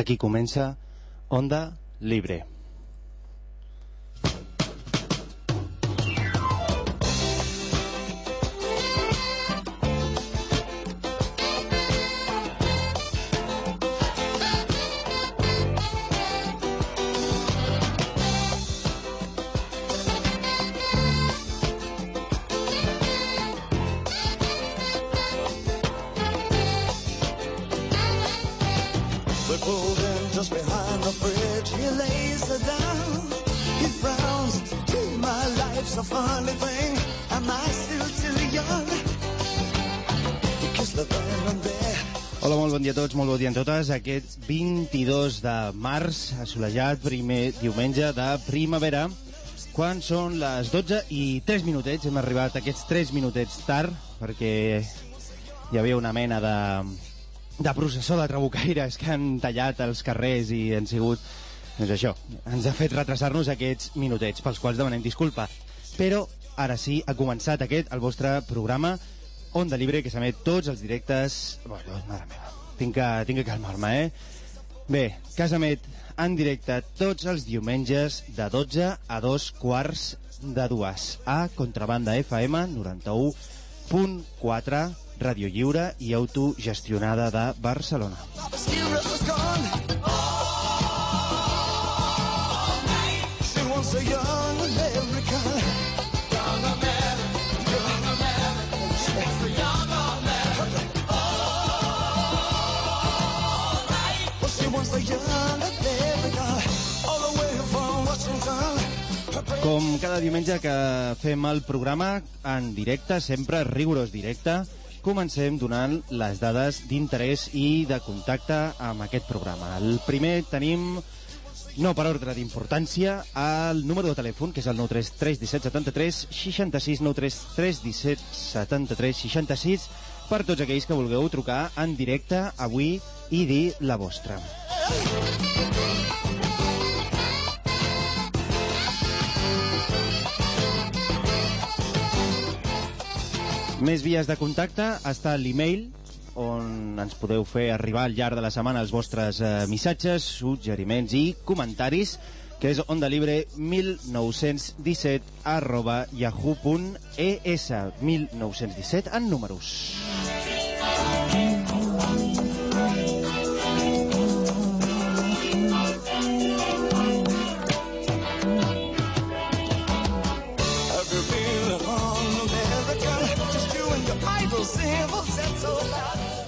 Aquí comença Onda Libre. A totes. Aquest 22 de març, assolejat, primer diumenge de primavera, quan són les 12 i 3 minutets. Hem arribat aquests 3 minutets tard, perquè hi havia una mena de, de processó de trabucaires que han tallat els carrers i han sigut... Doncs això, ens ha fet retrasar-nos aquests minutets, pels quals demanem disculpa. Però ara sí, ha començat aquest, el vostre programa Onda Libre, que s'emet tots els directes... Bueno, mare meva, tinc que, tinc que calmar-me, eh? Bé, que s'emet en directe tots els diumenges de 12 a 2 quarts de dues a Contrabanda FM 91.4 Ràdio Lliure i autogestionada de Barcelona. Papa's Com cada diumenge que fem el programa en directe, sempre rigorós directe, comencem donant les dades d'interès i de contacte amb aquest programa. El primer tenim, no per ordre d'importància, el número de telèfon, que és el 933 17 73 66 933 17 73 66, per tots aquells que vulgueu trucar en directe avui i dir la vostra. Més vies de contacte està l'e-mail on ens podeu fer arribar al llarg de la setmana els vostres eh, missatges, suggeriments i comentaris que és ondalibre 1917 arroba yahoo.es 1917 en números.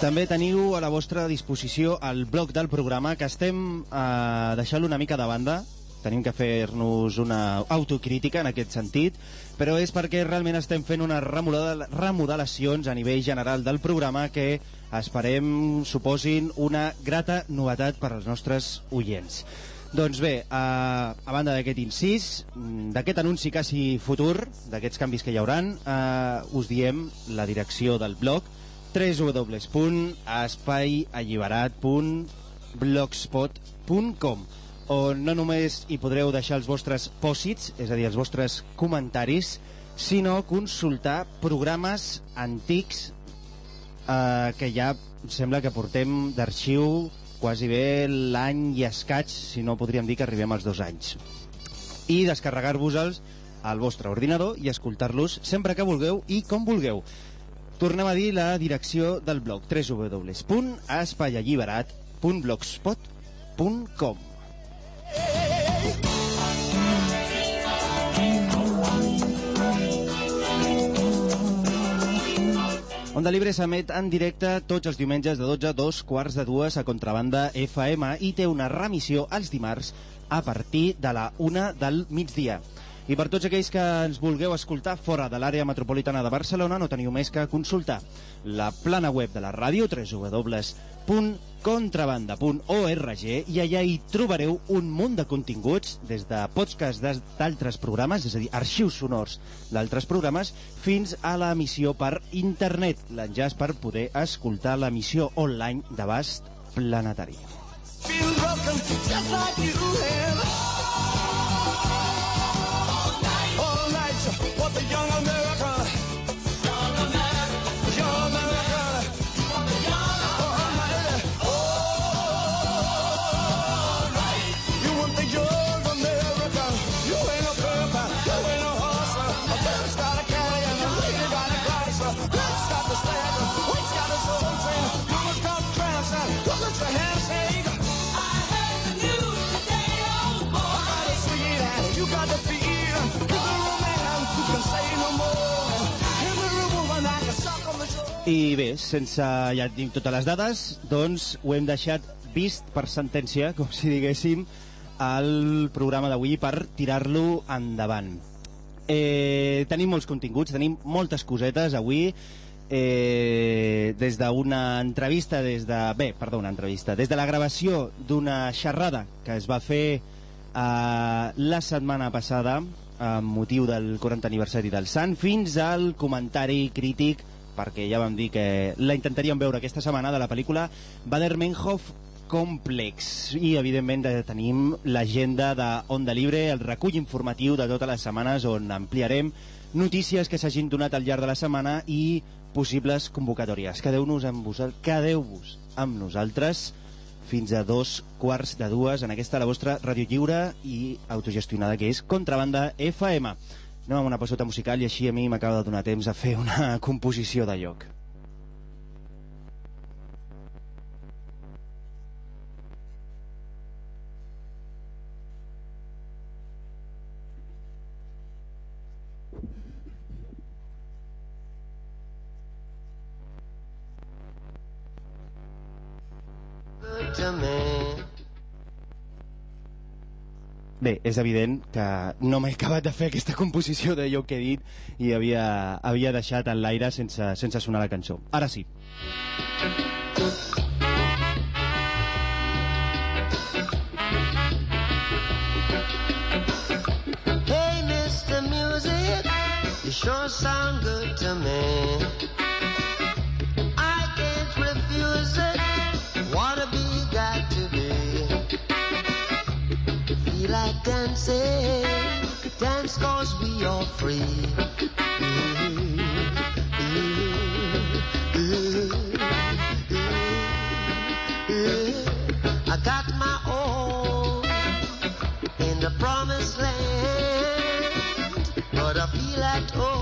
També teniu a la vostra disposició el blog del programa que estem eh, deixant una mica de banda tenim que fer-nos una autocrítica en aquest sentit, però és perquè realment estem fent unes remodel remodelacions a nivell general del programa que esperem suposin una grata novetat per als nostres oients. Doncs bé, eh, a banda d'aquest incís, d'aquest anunci quasi futur, d'aquests canvis que hi hauran, eh, us diem la direcció del blog www.espaialliberat.blogspot.com on no només hi podreu deixar els vostres pòsits, és a dir, els vostres comentaris, sinó consultar programes antics eh, que ja sembla que portem d'arxiu quasi bé l'any i escaig, si no podríem dir que arribem als dos anys. I descarregar-vos-els al vostre ordinador i escoltar-los sempre que vulgueu i com vulgueu. Tornem a dir la direcció del blog www.espaialliberat.blogspot.com Onda Libre s'emet en directe tots els diumenges de 12 a 2 quarts de dues a Contrabanda FM i té una remissió els dimarts a partir de la 1 del migdia. I per tots aquells que ens vulgueu escoltar fora de l'àrea metropolitana de Barcelona no teniu més que consultar la plana web de la ràdio www.contrabanda.org i allà hi trobareu un munt de continguts des de podcasts d'altres programes, és a dir, arxius sonors d'altres programes, fins a l'emissió per internet, l'enllaç per poder escoltar l'emissió online d'abast planetari. Broken just like you have. the young American. I bé, sense ja dic totes les dades, doncs ho hem deixat vist per sentència, com si diguéssim, al programa d'avui per tirar-lo endavant. Eh, tenim molts continguts, tenim moltes cosetes avui, eh, des d'una entrevista, des de... Bé, perdó, una entrevista. Des de la gravació d'una xerrada que es va fer eh, la setmana passada amb motiu del 40 aniversari del Sant, fins al comentari crític perquè ja vam dir que la intentaríem veure aquesta setmana de la pel·lícula Bader-Meinhof Complex i evidentment tenim l'agenda de Onda Libre, el recull informatiu de totes les setmanes on ampliarem notícies que s'hagin donat al llarg de la setmana i possibles convocatòries. Quedeu-nos amb vosaltres, quedeu-vos amb nosaltres fins a dos quarts de dues en aquesta la vostra ràdio lliure i autogestionada que és Contrabanda FM anem amb una passota musical i així a mi m'acaba de donar temps a fer una composició de lloc. to me. Bé, és evident que no m'he acabat de fer aquesta composició de lloc que he dit i havia, havia deixat en l'aire sense, sense sonar la cançó. Ara sí. Hey, Mr. Music, you sure sound good to me. Cause we are free. I got my own in the promised land, but I feel at home.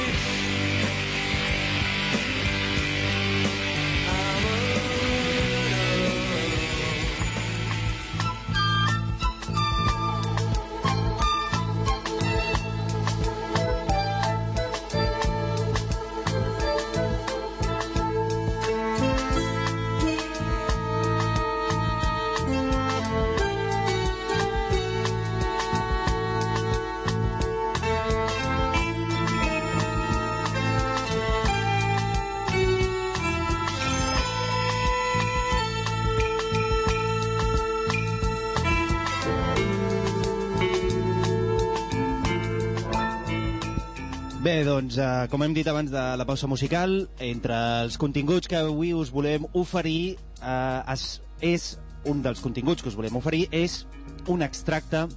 Doncs, eh, com hem dit abans de la pausa musical, entre els continguts que avui us volem oferir, eh, es, és un dels continguts que us volem oferir és un extracte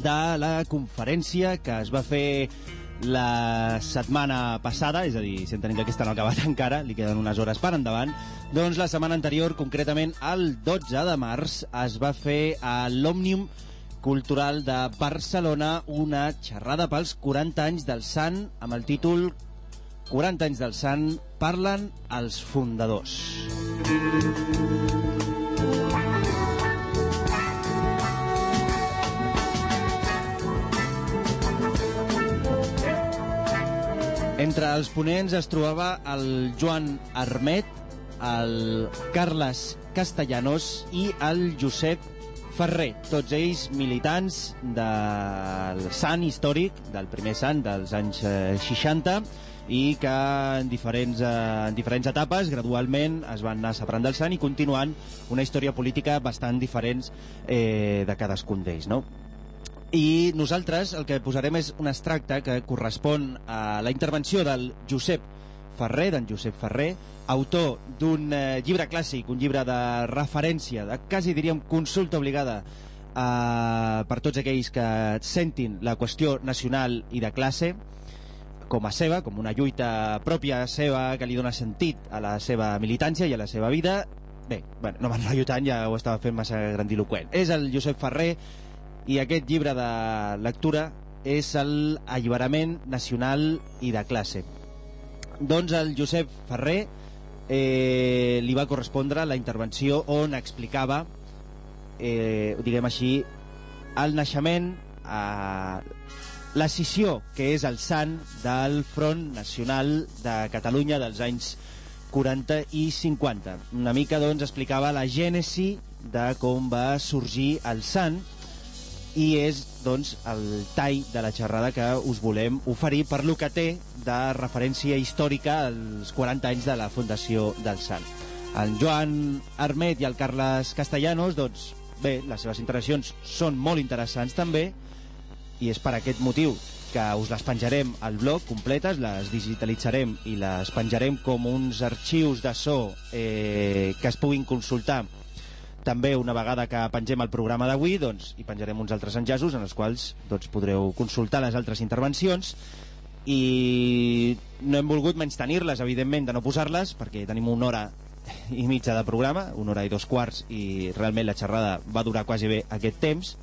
de la conferència que es va fer la setmana passada, és a dir, si entenem que aquesta no ha acabat encara, li queden unes hores per endavant, doncs la setmana anterior, concretament el 12 de març, es va fer a l'Òmnium Cultural de Barcelona una xerrada pels 40 anys del Sant amb el títol 40 anys del Sant parlen els fundadors. Entre els ponents es trobava el Joan Armet, el Carles Castellanos i el Josep Ferrer, tots ells militants del sant històric, del primer sant dels anys eh, 60, i que en diferents, eh, en diferents etapes, gradualment, es van anar separant del sant i continuant una història política bastant diferents eh, de cadascun d'ells, no? I nosaltres el que posarem és un extracte que correspon a la intervenció del Josep Ferrer, d'en Josep Ferrer, autor d'un eh, llibre clàssic, un llibre de referència, de quasi diríem consulta obligada eh, per tots aquells que sentin la qüestió nacional i de classe com a seva, com una lluita pròpia seva que li dona sentit a la seva militància i a la seva vida. Bé, bueno, no m'enrotllo tant, ja ho estava fent massa grandiloquent. És el Josep Ferrer i aquest llibre de lectura és el Nacional i de Classe. Doncs el Josep Ferrer eh, li va correspondre la intervenció on explicava, eh, diguem així, el naixement, eh, la scissió que és el sant del Front Nacional de Catalunya dels anys 40 i 50. Una mica doncs explicava la gènesi de com va sorgir el sant i és doncs el tall de la xerrada que us volem oferir per lo que té de referència històrica als 40 anys de la Fundació del Sant. El Joan Armet i el Carles Castellanos, doncs bé, les seves intervencions són molt interessants també i és per aquest motiu que us les penjarem al blog completes, les digitalitzarem i les penjarem com uns arxius de so eh, que es puguin consultar també una vegada que pengem el programa d'avui doncs, hi penjarem uns altres enllaços en els quals doncs, podreu consultar les altres intervencions i no hem volgut menys tenir-les, evidentment, de no posar-les, perquè tenim una hora i mitja de programa, una hora i dos quarts, i realment la xerrada va durar quasi bé aquest temps,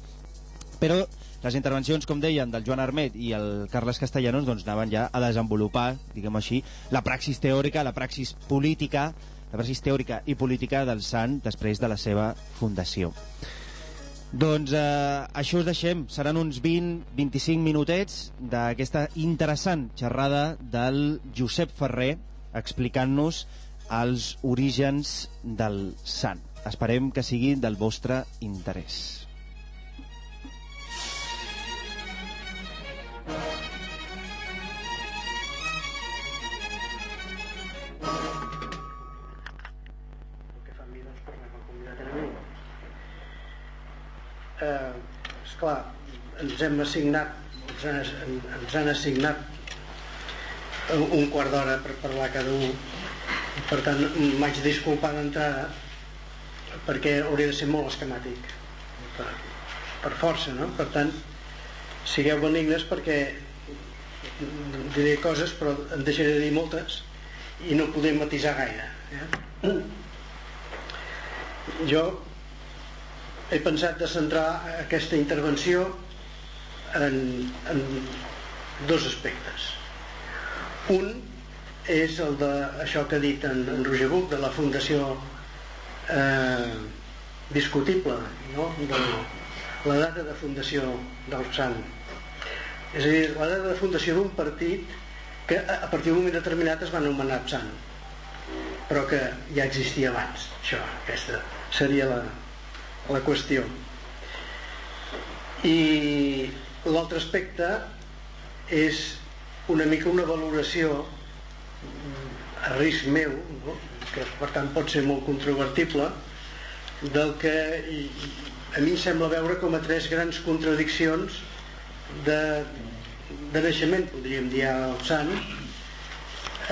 però les intervencions, com deien, del Joan Armet i el Carles Castellanos doncs, anaven ja a desenvolupar, diguem així, la praxis teòrica, la praxis política, la praxis teòrica i política del Sant després de la seva fundació. Doncs eh, això us deixem. Seran uns 20-25 minutets d'aquesta interessant xerrada del Josep Ferrer explicant-nos els orígens del sant. Esperem que sigui del vostre interès. el eh, esclar ens hem assignat ens han, ens han assignat un quart d'hora per parlar cada un per tant m'haig disculpar d'entrada perquè hauria de ser molt esquemàtic per, per força no? per tant sigueu benignes perquè diré coses però en deixaré de dir moltes i no podem matisar gaire eh? jo he pensat de centrar aquesta intervenció en, en dos aspectes un és el de això que ha dit en, en Roger Buch de la fundació eh, discutible no? de la data de fundació del Sant és a dir, la data de fundació d'un partit que a partir d'un moment determinat es va anomenar Sant però que ja existia abans això, aquesta seria la, la qüestió. I l'altre aspecte és una mica una valoració mm, a risc meu no? que per tant pot ser molt controvertible del que a mi em sembla veure com a tres grans contradiccions de, de naixement podríem dir al sant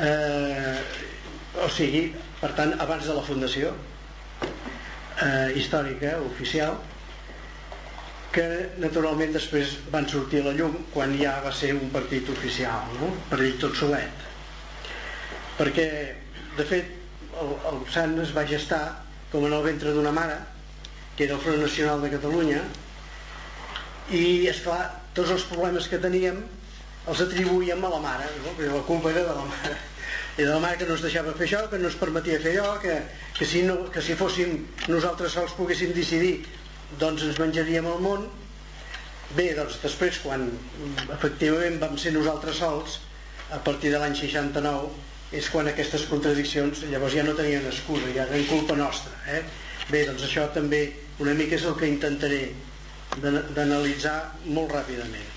eh, o sigui, per tant, abans de la fundació eh, històrica, oficial, que naturalment després van sortir a la llum quan ja va ser un partit oficial, no? ell tot solet. Perquè, de fet, el, el sant es va gestar com en el ventre d'una mare, que era el Front Nacional de Catalunya, i, és clar tots els problemes que teníem els atribuïem a la mare, no? la culpa era de la mare era la mare que no ens deixava fer això, que no ens permetia fer allò, que, que, si, no, que si fóssim nosaltres sols poguéssim decidir, doncs ens menjaríem el món. Bé, doncs després, quan efectivament vam ser nosaltres sols, a partir de l'any 69, és quan aquestes contradiccions llavors ja no tenien excusa, ja eren culpa nostra. Eh? Bé, doncs això també una mica és el que intentaré d'ana- d'analitzar molt ràpidament.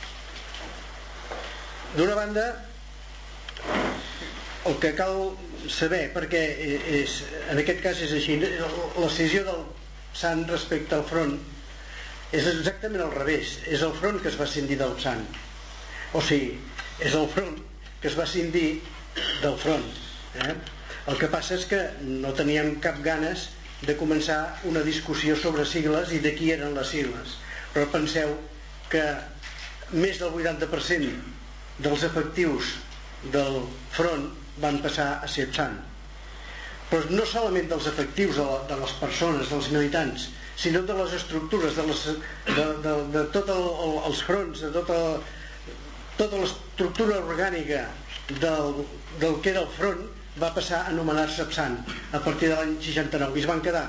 D'una banda, el que cal saber, perquè és, en aquest cas és així, la decisió del sant respecte al front és exactament al revés, és el front que es va cindir del sant. O sigui, és el front que es va cindir del front. Eh? El que passa és que no teníem cap ganes de començar una discussió sobre sigles i de qui eren les sigles. Però penseu que més del 80% dels efectius del front van passar a ser PSAN. Però no solament dels efectius de, la, de les persones, dels militants, sinó de les estructures, de, les, de, de, de tots el, el, els fronts, de tota, tota l'estructura orgànica del, del que era el front, va passar a anomenar-se PSAN a partir de l'any 69 i es van quedar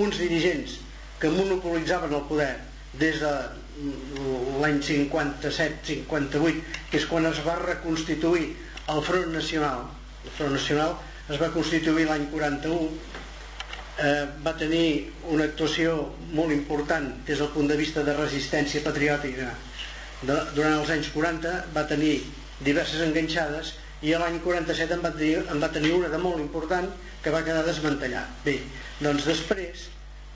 uns dirigents que monopolitzaven el poder des de l'any 57-58 que és quan es va reconstituir el Front Nacional el Front Nacional es va constituir l'any 41 eh, va tenir una actuació molt important des del punt de vista de resistència patriòtica de, durant els anys 40 va tenir diverses enganxades i l'any 47 en va, tenir, en va tenir una de molt important que va quedar desmantellat. Bé, doncs després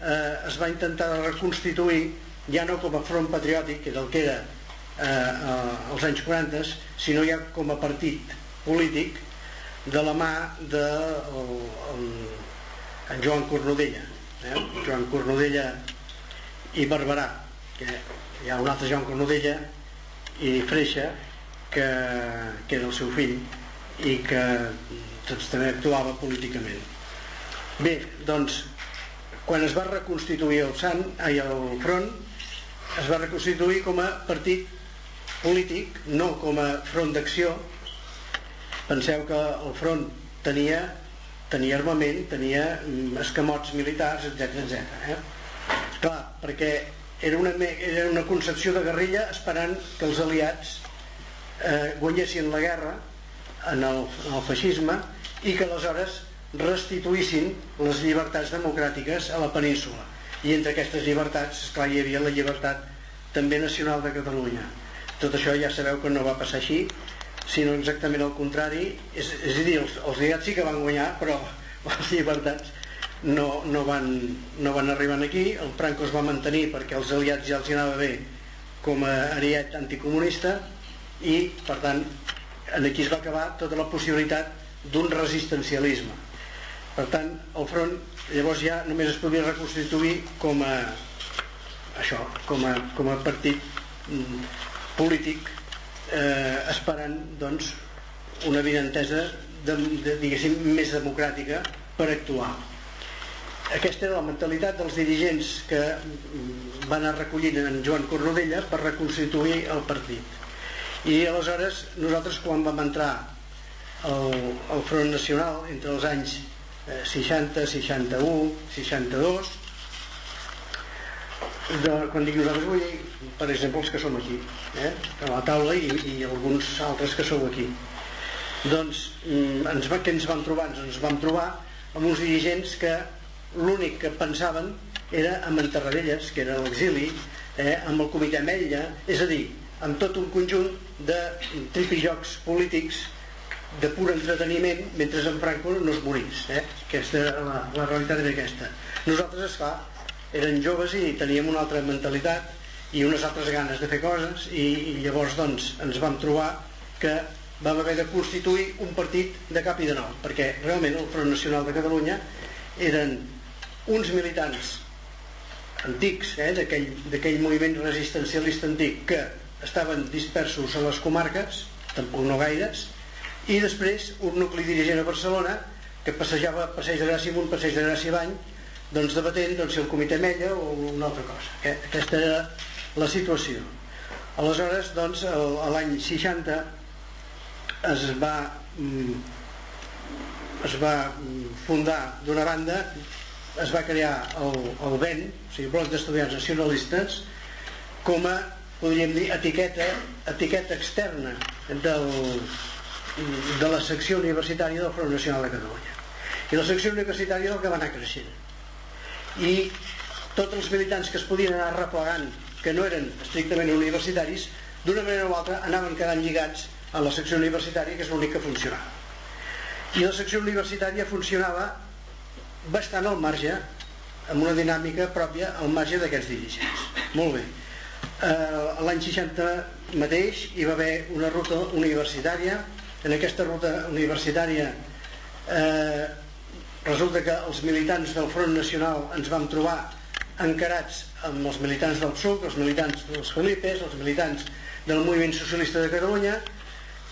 eh, es va intentar reconstituir ja no com a front patriòtic, que és el que era eh, als anys 40, sinó ja com a partit polític de la mà de el, el, en Joan Cornudella. Eh? Joan Cornudella i Barberà, que hi ha un altre Joan Cornudella i Freixa, que, que era el seu fill i que doncs, també actuava políticament. Bé, doncs, quan es va reconstituir el Sant, ai, el front, es va reconstituir com a partit polític, no com a front d'acció. Penseu que el front tenia, tenia armament, tenia mm, escamots militars, etc etc. Eh? Clar, perquè era una, era una concepció de guerrilla esperant que els aliats eh, guanyessin la guerra en el, en el feixisme i que aleshores restituïssin les llibertats democràtiques a la península i entre aquestes llibertats, esclar, hi havia la llibertat també nacional de Catalunya tot això ja sabeu que no va passar així sinó exactament el contrari és, és a dir, els, els aliats sí que van guanyar però les llibertats no, no, van, no van arribar aquí. El Franco es va mantenir perquè els aliats ja els anava bé com a ariet anticomunista i per tant aquí es va acabar tota la possibilitat d'un resistencialisme. Per tant el front llavors ja només es podia reconstituir com a això, com a, com a partit mm, polític eh, esperant doncs una evidentesa de, de, diguéssim més democràtica per actuar. Aquesta era la mentalitat dels dirigents que mm, van anar recollint en Joan Cornudella per reconstituir el partit. I aleshores nosaltres quan vam entrar al, al Front Nacional entre els anys eh, 60, 61, 62 de, quan dic nosaltres vull dir per exemple els que som aquí eh, a la taula i, i alguns altres que sou aquí doncs mm, ens va, què ens vam trobar? ens vam trobar amb uns dirigents que l'únic que pensaven era amb en Tarradellas, que era l'exili, eh, amb el comitè Ametlla, és a dir, amb tot un conjunt de tripijocs polítics de pur entreteniment mentre en Franco no es morís eh? aquesta, la, la realitat era aquesta nosaltres esclar eren joves i teníem una altra mentalitat i unes altres ganes de fer coses i, i llavors doncs ens vam trobar que vam haver de constituir un partit de cap i de nou perquè realment el Front Nacional de Catalunya eren uns militants antics eh, d'aquell moviment resistencialista antic que estaven dispersos a les comarques, tampoc no gaires, i després un nucli dirigent a Barcelona que passejava passeig de Gràcia amunt, passeig de Gràcia avall, doncs debatent doncs, si el comitè Mella o una altra cosa. Eh? Aquesta era la situació. Aleshores, doncs, l'any 60 es va, mm, es va mm, fundar d'una banda, es va crear el, el BEN, o sigui, Bloc d'Estudiants Nacionalistes, com a podríem dir, etiqueta, etiqueta externa del, de la secció universitària del Front Nacional de Catalunya. I la secció universitària és el que va anar creixent. I tots els militants que es podien anar replegant, que no eren estrictament universitaris, d'una manera o altra anaven quedant lligats a la secció universitària, que és l'únic que funcionava. I la secció universitària funcionava bastant al marge, amb una dinàmica pròpia al marge d'aquests dirigents. Molt bé eh, l'any 60 mateix hi va haver una ruta universitària en aquesta ruta universitària eh, resulta que els militants del Front Nacional ens vam trobar encarats amb els militants del PSUC, els militants dels Felipes, els militants del Moviment Socialista de Catalunya,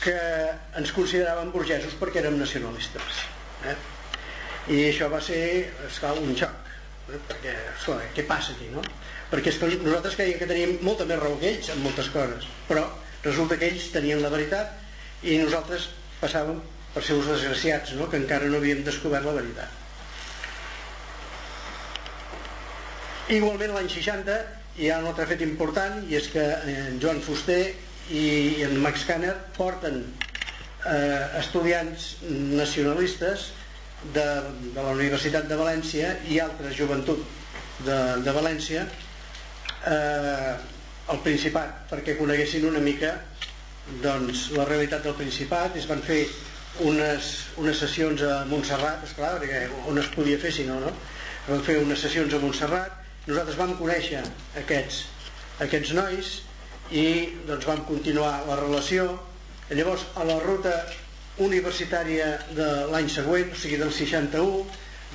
que ens consideraven burgesos perquè érem nacionalistes. Eh? I això va ser, esclar, un xoc. Eh? Perquè, esclar, què passa aquí, no? Perquè esclar, nosaltres creiem que teníem molta més raó que ells en moltes coses, però resulta que ells tenien la veritat i nosaltres passàvem per ser uns desgraciats, no? que encara no havíem descobert la veritat. Igualment l'any 60 hi ha un altre fet important i és que en Joan Fuster i en Max Kanner porten eh, estudiants nacionalistes de, de la Universitat de València i altres joventut de, de València eh, al Principat perquè coneguessin una mica doncs, la realitat del Principat es van fer unes, unes sessions a Montserrat esclar, perquè on es podia fer si no, no? Van fer unes sessions a Montserrat. Nosaltres vam conèixer aquests, aquests nois i doncs vam continuar la relació. Llavors a la ruta universitària de l'any següent o sigui del 61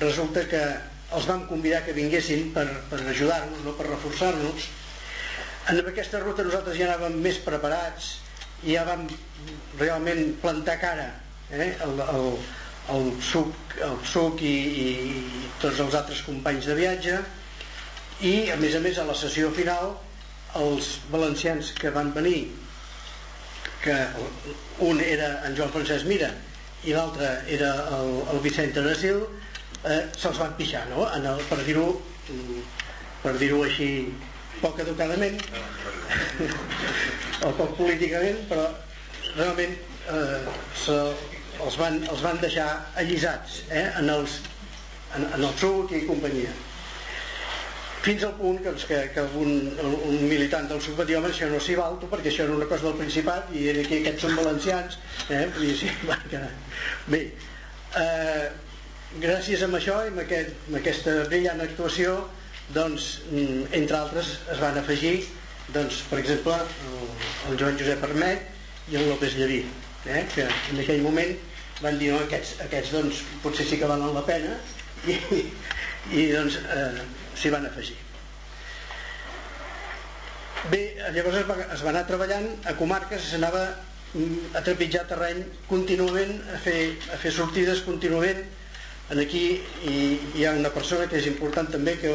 resulta que els vam convidar que vinguessin per, per ajudar-nos, no per reforçar-nos. En aquesta ruta nosaltres ja anàvem més preparats i ja vam realment plantar cara eh? el, el, el, suc, el suc i, i, tots els altres companys de viatge i a més a més a la sessió final els valencians que van venir que un era en Joan Francesc Mira i l'altre era el, el Vicent Anasil eh, se'ls van pixar no? en el, per dir-ho per dir-ho així poc educadament o poc políticament però realment eh, se, els, van, els van deixar allisats eh, en, els, en, en el suc i companyia fins al punt que, doncs, que, que un, un militant del SUC va dir home, això no s'hi val perquè això era una cosa del Principat i era que aquests són valencians eh? Dir, sí, perquè... bé eh, gràcies a això i amb, aquest, amb aquesta brillant actuació doncs, mm, entre altres es van afegir doncs, per exemple el, el Joan Josep Armet i el López Lleví eh? que en aquell moment van dir no, aquests, aquests doncs, potser sí que valen la pena. I, i doncs eh, s'hi van afegir. Bé, llavors es va, es va anar treballant a comarques s'anava mm, a trepitjar terreny contínuament a fer, a fer sortides contínuament en aquí hi, hi ha una persona que és important també que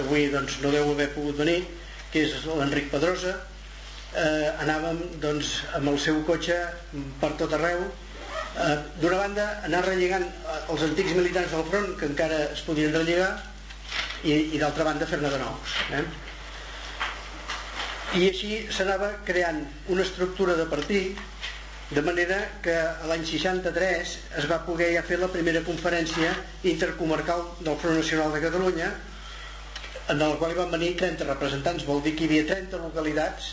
avui doncs, no deu haver pogut venir que és l'Enric Pedrosa eh, anàvem doncs, amb el seu cotxe per tot arreu eh, d'una banda anar relligant els antics militants del front que encara es podien relligar i, i d'altra banda fer-ne de nous eh? i així s'anava creant una estructura de partit de manera que l'any 63 es va poder ja fer la primera conferència intercomarcal del Front Nacional de Catalunya en el qual hi van venir 30 representants vol dir que hi havia 30 localitats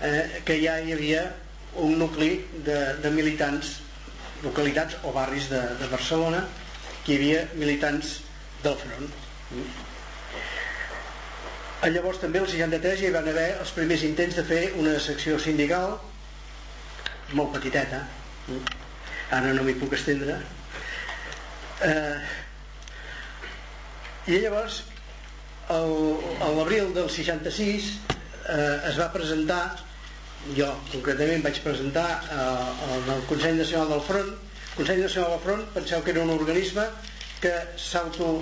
eh, que ja hi havia un nucli de, de militants localitats o barris de, de Barcelona que hi havia militants del front. Llavors també el 63 hi van haver els primers intents de fer una secció sindical molt petiteta ara no m'hi puc estendre. Eh, i llavors a l'abril del 66 eh, es va presentar jo concretament vaig presentar eh, al Consell Nacional del Front Consell Nacional del Front penseu que era un organisme que s'auto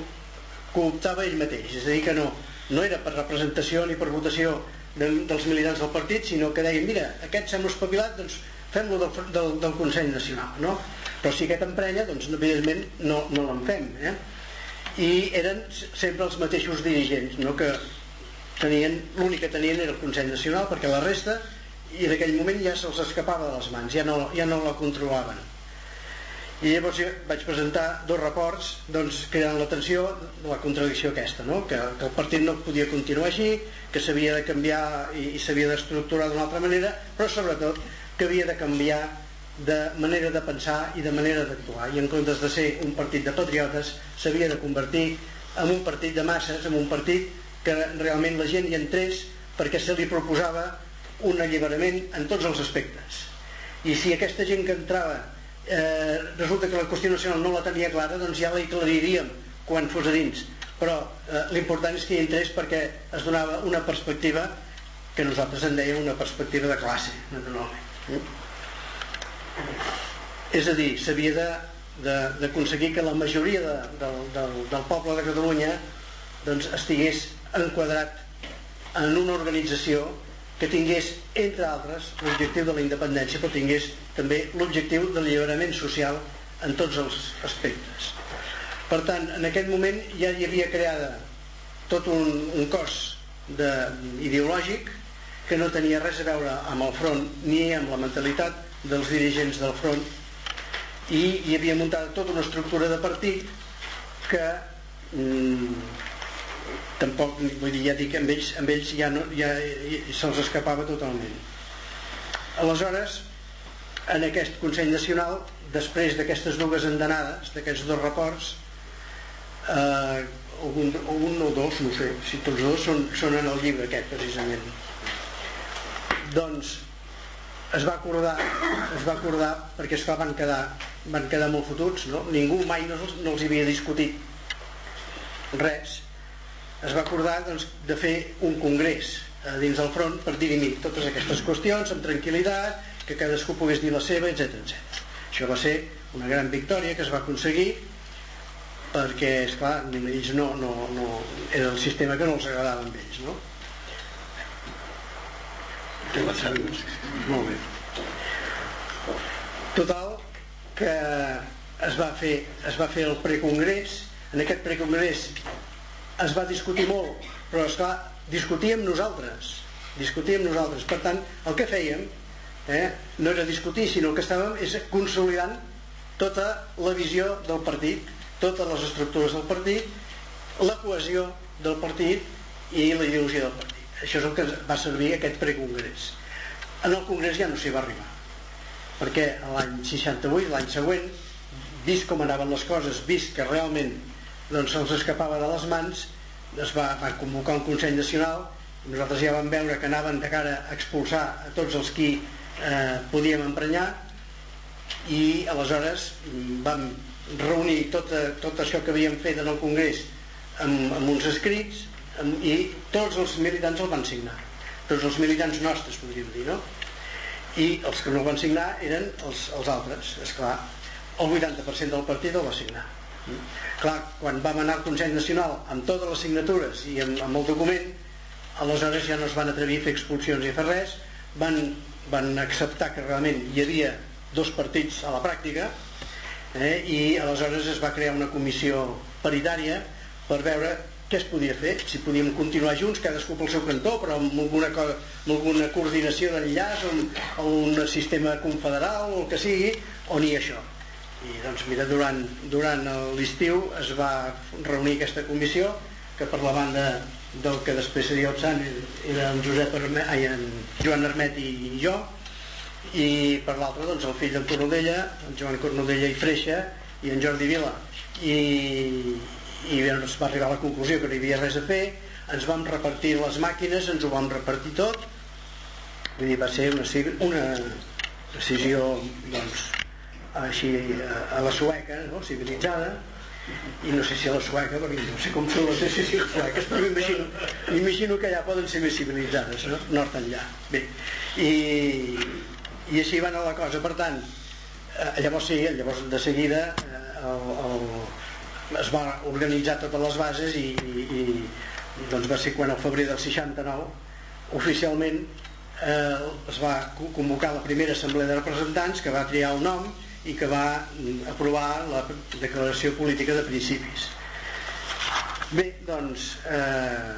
cooptava ell mateix, és a dir que no, no era per representació ni per votació de, dels militants del partit, sinó que deien, mira, aquest s'hem espavilat, doncs fem-lo del, del, del Consell Nacional, no? Però si aquest emprenya, doncs evidentment no, no l'en fem, eh? I eren sempre els mateixos dirigents, no? Que tenien, l'únic que tenien era el Consell Nacional, perquè la resta, i en aquell moment ja se'ls escapava de les mans, ja no, ja no la controlaven i llavors jo vaig presentar dos reports doncs, cridant l'atenció de la contradicció aquesta no? que, que el partit no podia continuar així que s'havia de canviar i, i s'havia d'estructurar d'una altra manera però sobretot que havia de canviar de manera de pensar i de manera d'actuar i en comptes de ser un partit de patriotes s'havia de convertir en un partit de masses en un partit que realment la gent hi entrés perquè se li proposava un alliberament en tots els aspectes i si aquesta gent que entrava eh, resulta que la qüestió nacional no la tenia clara, doncs ja la aclariríem quan fos a dins. Però eh, l'important és que hi entrés perquè es donava una perspectiva que nosaltres en dèiem una perspectiva de classe, naturalment. Mm? És a dir, s'havia d'aconseguir que la majoria de, del, del, del poble de Catalunya doncs, estigués enquadrat en una organització que tingués, entre altres, l'objectiu de la independència, però tingués també l'objectiu de l'alliberament social en tots els aspectes. Per tant, en aquest moment ja hi havia creada tot un, un cos de, ideològic que no tenia res a veure amb el front ni amb la mentalitat dels dirigents del front i hi havia muntat tota una estructura de partit que mm, tampoc, vull dir, ja dic, amb ells, amb ells ja, no, ja, se'ls escapava totalment. Aleshores, en aquest Consell Nacional, després d'aquestes dues endenades, d'aquests dos reports, eh, un, un o dos, no sé, si tots dos són, són en el llibre aquest, precisament. Doncs es va acordar, es va acordar perquè es van quedar, van quedar molt fotuts, no? ningú mai no, no els havia discutit res, es va acordar doncs, de fer un congrés eh, dins del front per dirimir totes aquestes qüestions amb tranquil·litat, que cadascú pogués dir la seva, etc. Això va ser una gran victòria que es va aconseguir perquè, esclar, ells no, no, no, era el sistema que no els agradava amb ells, no? Molt bé. Total, que es va fer, es va fer el precongrés, en aquest precongrés es va discutir molt, però esclar, discutíem nosaltres, discutíem nosaltres. Per tant, el que fèiem eh, no era discutir, sinó que estàvem és consolidant tota la visió del partit, totes les estructures del partit, la cohesió del partit i la ideologia del partit. Això és el que va servir aquest precongrés. En el congrés ja no s'hi va arribar, perquè l'any 68, l'any següent, vist com anaven les coses, vist que realment doncs se'ls escapava de les mans es va, va convocar un Consell Nacional nosaltres ja vam veure que anaven de cara a expulsar a tots els qui eh, podíem emprenyar i aleshores vam reunir tot, tot això que havíem fet en el Congrés amb, amb uns escrits amb, i tots els militants el van signar. Tots els militants nostres podríem dir no? i els que no el van signar eren els, els altres és clar, el 80% del partit el va signar clar, quan vam anar al Consell Nacional amb totes les signatures i amb, amb el document aleshores ja no es van atrevir a fer expulsions i a fer res. Van, van acceptar que realment hi havia dos partits a la pràctica eh, i aleshores es va crear una comissió paritària per veure què es podia fer, si podíem continuar junts cadascú pel seu cantó però amb alguna, cosa, amb alguna coordinació d'enllaç o un sistema confederal o el que sigui o ni això i doncs mira, durant, durant l'estiu es va reunir aquesta comissió que per la banda del que després seria el Sant era en, Josep Armet, ai, en Joan Armet i, jo i per l'altre doncs el fill d'en Cornudella en Joan Cornudella i Freixa i en Jordi Vila. I, i doncs va arribar a la conclusió que no hi havia res a fer ens vam repartir les màquines ens ho vam repartir tot. Vull dir, va ser una, una decisió doncs, així a, a la sueca, no? civilitzada, i no sé si a la sueca, perquè no sé com són les decisions sueques, però m'imagino, m'imagino que allà poden ser més civilitzades, no? nord enllà. Bé, i, i així va anar la cosa. Per tant, eh, llavors sí, llavors de seguida eh, el, el, es va organitzar totes les bases i, i, i doncs va ser quan al febrer del 69 oficialment eh, es va convocar la primera assemblea de representants que va triar el nom i que va aprovar la declaració política de principis. Bé, doncs, eh,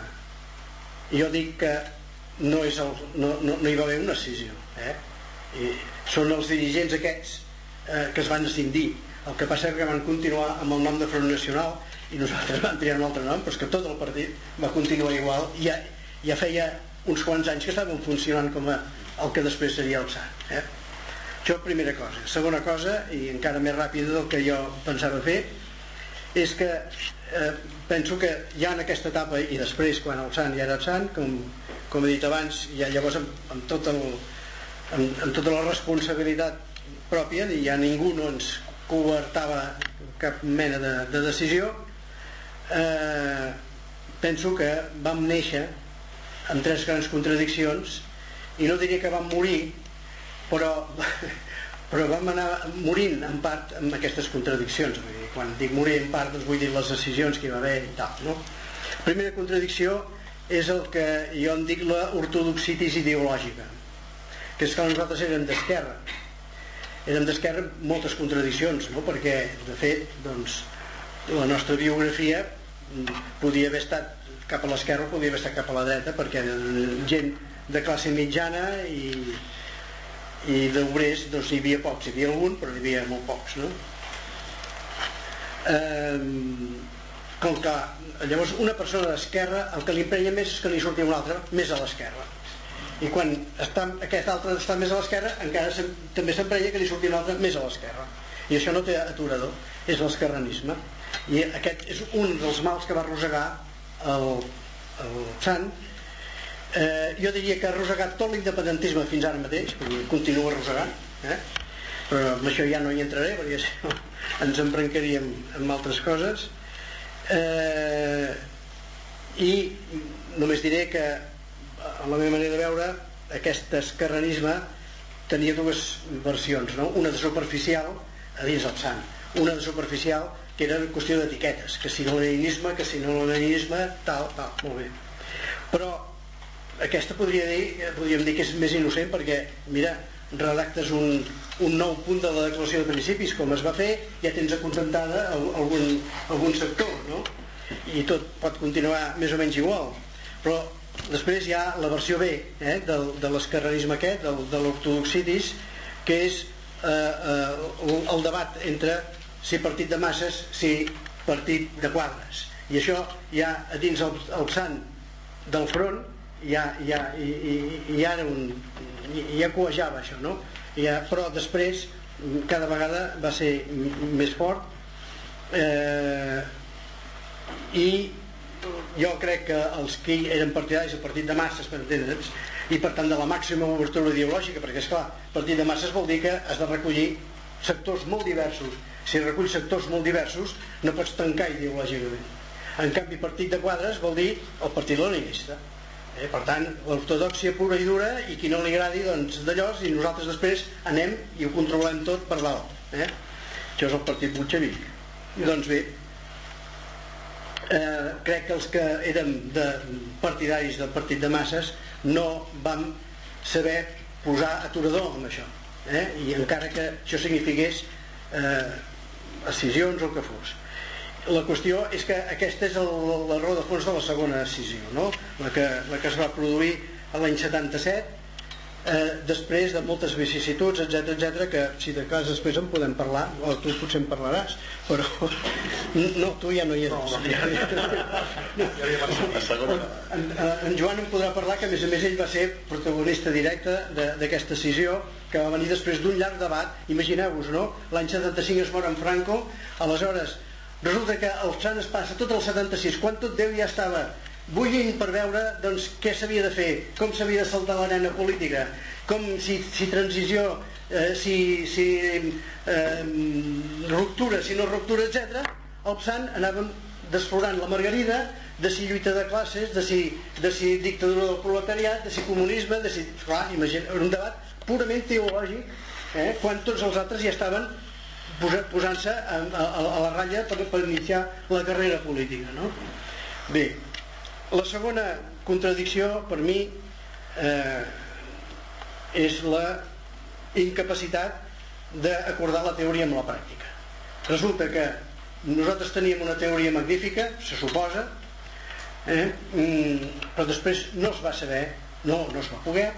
jo dic que no, és el, no, no, no hi va haver una decisió. Eh? I són els dirigents aquests eh, que es van escindir. El que passa és que van continuar amb el nom de Front Nacional i nosaltres vam triar un altre nom, però que tot el partit va continuar igual. Ja, ja feia uns quants anys que estaven funcionant com a el que després seria el SAT. Eh? Això primera cosa. Segona cosa, i encara més ràpida del que jo pensava fer, és que eh, penso que ja en aquesta etapa i després quan el sant ja era sant, com, com he dit abans, ja llavors amb, amb, tot el, amb, amb tota la responsabilitat pròpia, ni ja ningú no ens coartava cap mena de, de decisió, eh, penso que vam néixer amb tres grans contradiccions i no diria que vam morir, però, però vam anar morint en part amb aquestes contradiccions. Vull dir, quan dic morir en part, doncs vull dir les decisions que hi va haver i tal. No? Primera contradicció és el que jo en dic la ideològica, que és que nosaltres érem d'esquerra. Érem d'esquerra moltes contradiccions, no? perquè, de fet, doncs, la nostra biografia podia haver estat cap a l'esquerra podia haver estat cap a la dreta, perquè gent de classe mitjana i, i d'obrers doncs hi havia pocs, hi havia algun però hi havia molt pocs no? eh, com que llavors una persona d'esquerra el que li emprenya més és que li surti un altre més a l'esquerra. I quan està, aquest altre està més a l'esquerra encara se, també s'emprenya que li surti un altre més a l'esquerra. I això no té aturador és l'esquerranisme. I aquest és un dels mals que va arrossegar el, el Sant eh, jo diria que ha arrossegat tot l'independentisme fins ara mateix continua arrossegant eh? però amb això ja no hi entraré perquè no ens embrancaríem amb altres coses eh, i només diré que a la meva manera de veure aquest esquerranisme tenia dues versions no? una de superficial a dins del sant una de superficial que era qüestió d'etiquetes que si no leninisme, que si no leninisme tal, tal, molt bé però aquesta podria dir, podríem dir que és més innocent perquè mira, redactes un, un nou punt de la declaració de principis com es va fer, ja tens acontentada algun, algun sector no? i tot pot continuar més o menys igual però després hi ha la versió B eh, del, de l'esquerranisme aquest del, de l'ortodoxitis que és eh, eh, el debat entre si partit de masses si partit de quadres i això ja a dins el, el sant del front ja, ja, i, i, i ara un, ja coejava això no? ja, però després cada vegada va ser més fort. Eh, i jo crec que els que eren partidaris del partit de masses per entendre'ns i per tant de la màxima obertura ideològica perquè és clar, partit de masses vol dir que has de recollir sectors molt diversos. Si reculls sectors molt diversos no pots tancar ideològicament. En canvi partit de quadres vol dir el partit leninista Eh, per tant, l'ortodoxia pura i dura i qui no li agradi, doncs d'allò i nosaltres després anem i ho controlem tot per dalt. Eh? Això és el partit bolxevic. I doncs bé, eh, crec que els que érem de partidaris del partit de masses no vam saber posar aturador amb això. Eh? I encara que això signifiqués eh, decisions o el que fos la qüestió és que aquesta és l'error de fons de la segona decisió, no? la, que, la que es va produir l'any 77, eh, després de moltes vicissituds, etc etc que si de cas després en podem parlar, o tu potser en parlaràs, però no, tu ja no hi eres. No, no. En, en Joan en podrà parlar que a més a més ell va ser protagonista directe d'aquesta decisió que va venir després d'un llarg debat, imagineu-vos, no? L'any 75 es mor en Franco, aleshores Resulta que el Sant es passa tot el 76, quan tot Déu ja estava bullint per veure doncs, què s'havia de fer, com s'havia de saltar l'arena política, com si, si transició, eh, si, si eh, ruptura, si no ruptura, etc. El Sant anàvem desflorant la margarida de si lluita de classes, de si, de si dictadura del proletariat, de si comunisme, de si... Clar, imagina, un debat purament teològic, eh, quan tots els altres ja estaven posant-se a, a, a la ratlla per, per iniciar la carrera política no? bé la segona contradicció per mi eh, és la incapacitat d'acordar la teoria amb la pràctica. Resulta que nosaltres teníem una teoria magnífica se suposa eh, mm, però després no es va saber no, no es va poder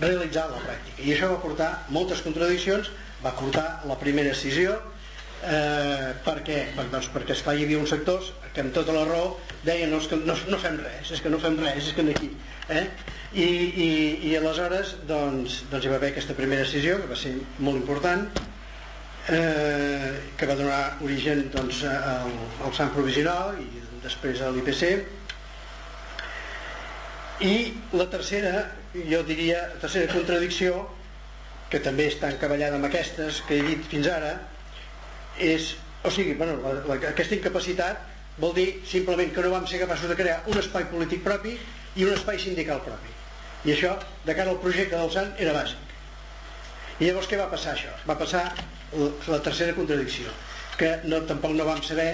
realitzar la pràctica. I això va portar moltes contradiccions va portar la primera decisió eh, per què? Doncs perquè esclar, hi havia uns sectors que amb tota la raó deien no, que no, no fem res, és que no fem res, és que aquí eh? I, i, i aleshores doncs, doncs hi va haver aquesta primera decisió que va ser molt important eh, que va donar origen doncs, al, al Sant Provisional i després a l'IPC i la tercera jo diria, tercera contradicció que també està encavallada amb aquestes que he dit fins ara, és, o sigui, bueno, la, la, aquesta incapacitat vol dir simplement que no vam ser capaços de crear un espai polític propi i un espai sindical propi. I això, de cara al projecte del Sant, era bàsic. I llavors què va passar això? Va passar la, tercera contradicció, que no, tampoc no vam saber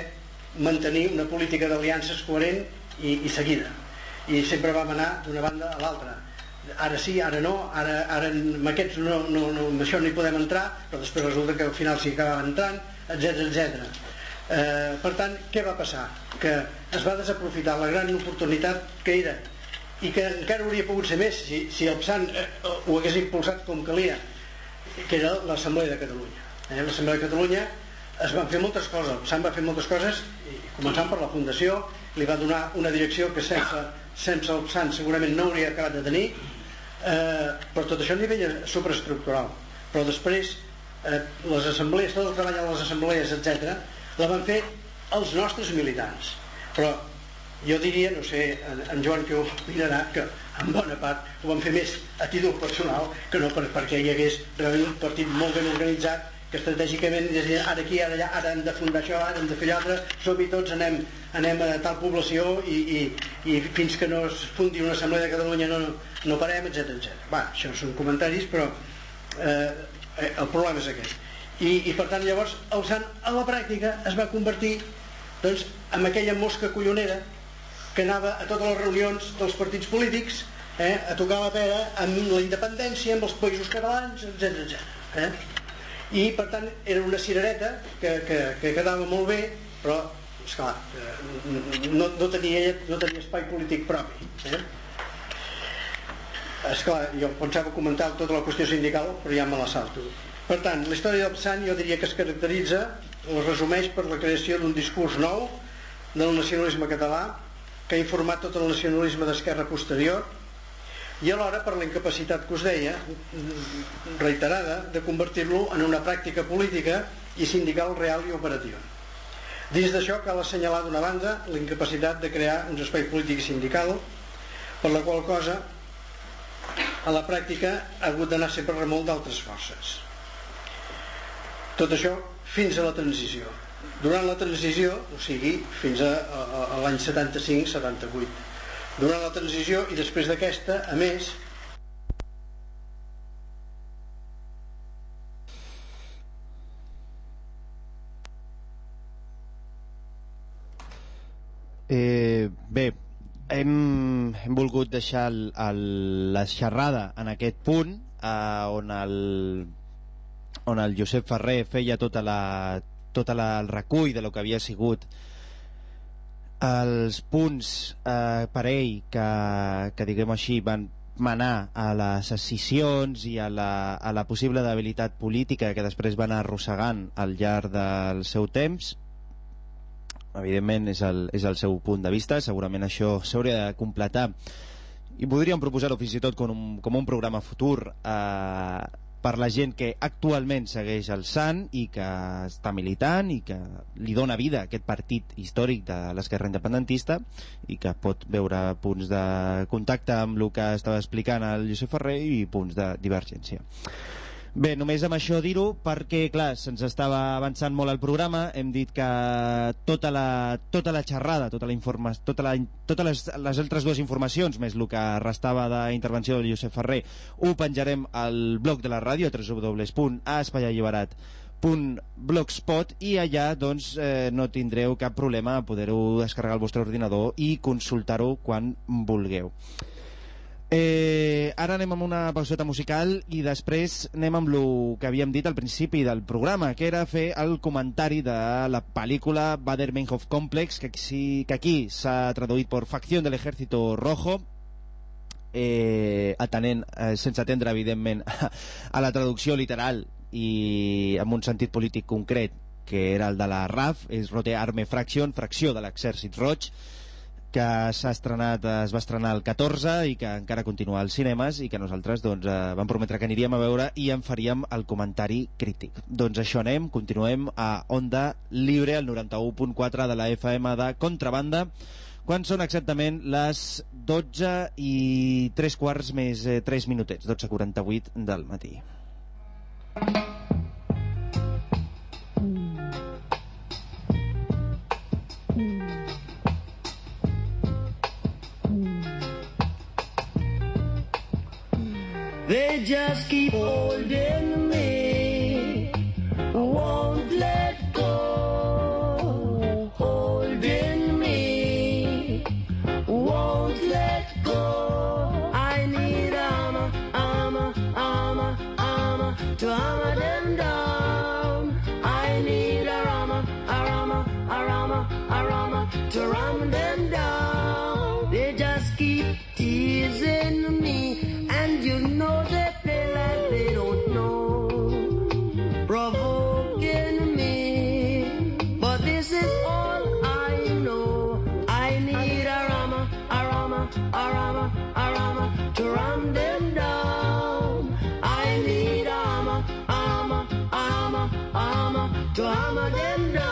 mantenir una política d'aliances coherent i, i seguida. I sempre vam anar d'una banda a l'altra. Ara sí, ara no, ara, ara amb aquests no, no, no, amb això no hi podem entrar, però després resulta que al final s'hi acabava entrant, etc etc. Eh, per tant, què va passar? Que es va desaprofitar la gran oportunitat que era i que encara hauria pogut ser més si, si el PSAN eh, ho hagués impulsat com calia que era l'Assemblea de Catalunya eh? l'Assemblea de Catalunya es van fer moltes coses, el PSAN va fer moltes coses i començant per la Fundació li va donar una direcció que sense, sense el PSAN segurament no hauria acabat de tenir eh, però tot això a nivell superestructural però després eh, les assemblees, tot el treball a les assemblees etc, la van fer els nostres militants. Però jo diria, no sé, en, en Joan que ho mirarà, que en bona part ho van fer més a títol personal que no per, perquè hi hagués realment un partit molt ben organitzat que estratègicament deia ara aquí, ara allà, ara hem de fundar això, ara hem de fer allò som-hi tots, anem, anem a tal població i, i, i fins que no es fundi una assemblea de Catalunya no, no parem, etc etc. Va, això són comentaris, però eh, el problema és aquest. I, i per tant llavors el Sant a la pràctica es va convertir doncs, en aquella mosca collonera que anava a totes les reunions dels partits polítics eh, a tocar la pera amb la independència, amb els països catalans, etc etc. Eh? I per tant era una cirereta que, que, que quedava molt bé, però esclar, eh, no, no, tenia, no tenia espai polític propi. Eh? Esclar, jo pensava comentar tota la qüestió sindical, però ja me la salto. Per tant, la història del Sant jo diria que es caracteritza, o resumeix per la creació d'un discurs nou del nacionalisme català que ha informat tot el nacionalisme d'esquerra posterior i alhora per la incapacitat que us deia reiterada de convertir-lo en una pràctica política i sindical real i operativa. Dins d'això cal assenyalar d'una banda la incapacitat de crear un espai polític i sindical per la qual cosa a la pràctica ha hagut d'anar sempre remolc d'altres forces. Tot això fins a la transició. Durant la transició, o sigui, fins a, a, a l'any 75-78. Durant la transició i després d'aquesta, a més, Eh, bé, hem, hem volgut deixar el, el, la xerrada en aquest punt eh, on, el, on el Josep Ferrer feia tota la, tot la, el recull de lo que havia sigut els punts eh, per ell que, que diguem així van manar a les escissions i a la, a la possible debilitat política que després van arrossegant al llarg del seu temps evidentment és el, és el seu punt de vista. Segurament això s'hauria de completar. I podríem proposar-ho fins i tot com un, com un programa futur eh, per la gent que actualment segueix el Sant i que està militant i que li dona vida a aquest partit històric de l'esquerra independentista i que pot veure punts de contacte amb el que estava explicant el Josep Ferrer i punts de divergència. Bé, només amb això dir-ho perquè, clar, se'ns estava avançant molt el programa, hem dit que tota la, tota la xerrada, tota la informa, tota la, totes les, les altres dues informacions, més el que restava d'intervenció del Josep Ferrer, ho penjarem al blog de la ràdio, www.espaialliberat.blogspot i allà doncs, eh, no tindreu cap problema a poder-ho descarregar al vostre ordinador i consultar-ho quan vulgueu. Eh, ara anem amb una pauseta musical i després anem amb el que havíem dit al principi del programa, que era fer el comentari de la pel·lícula Bader-Meinhof Complex, que, sí, que aquí s'ha traduït per Facción del Ejército Rojo, eh, atenent, eh, sense atendre, evidentment, a la traducció literal i amb un sentit polític concret, que era el de la RAF, és Rote Arme Fraction, fracció de l'exèrcit roig, que s'ha estrenat, es va estrenar el 14 i que encara continua als cinemes i que nosaltres doncs, eh, vam prometre que aniríem a veure i en faríem el comentari crític. Doncs això anem, continuem a Onda Libre, al 91.4 de la FM de Contrabanda, quan són exactament les 12 i 3 quarts més eh, 3 minutets, 12.48 del matí. Mm. They just keep holding me, won't drama than.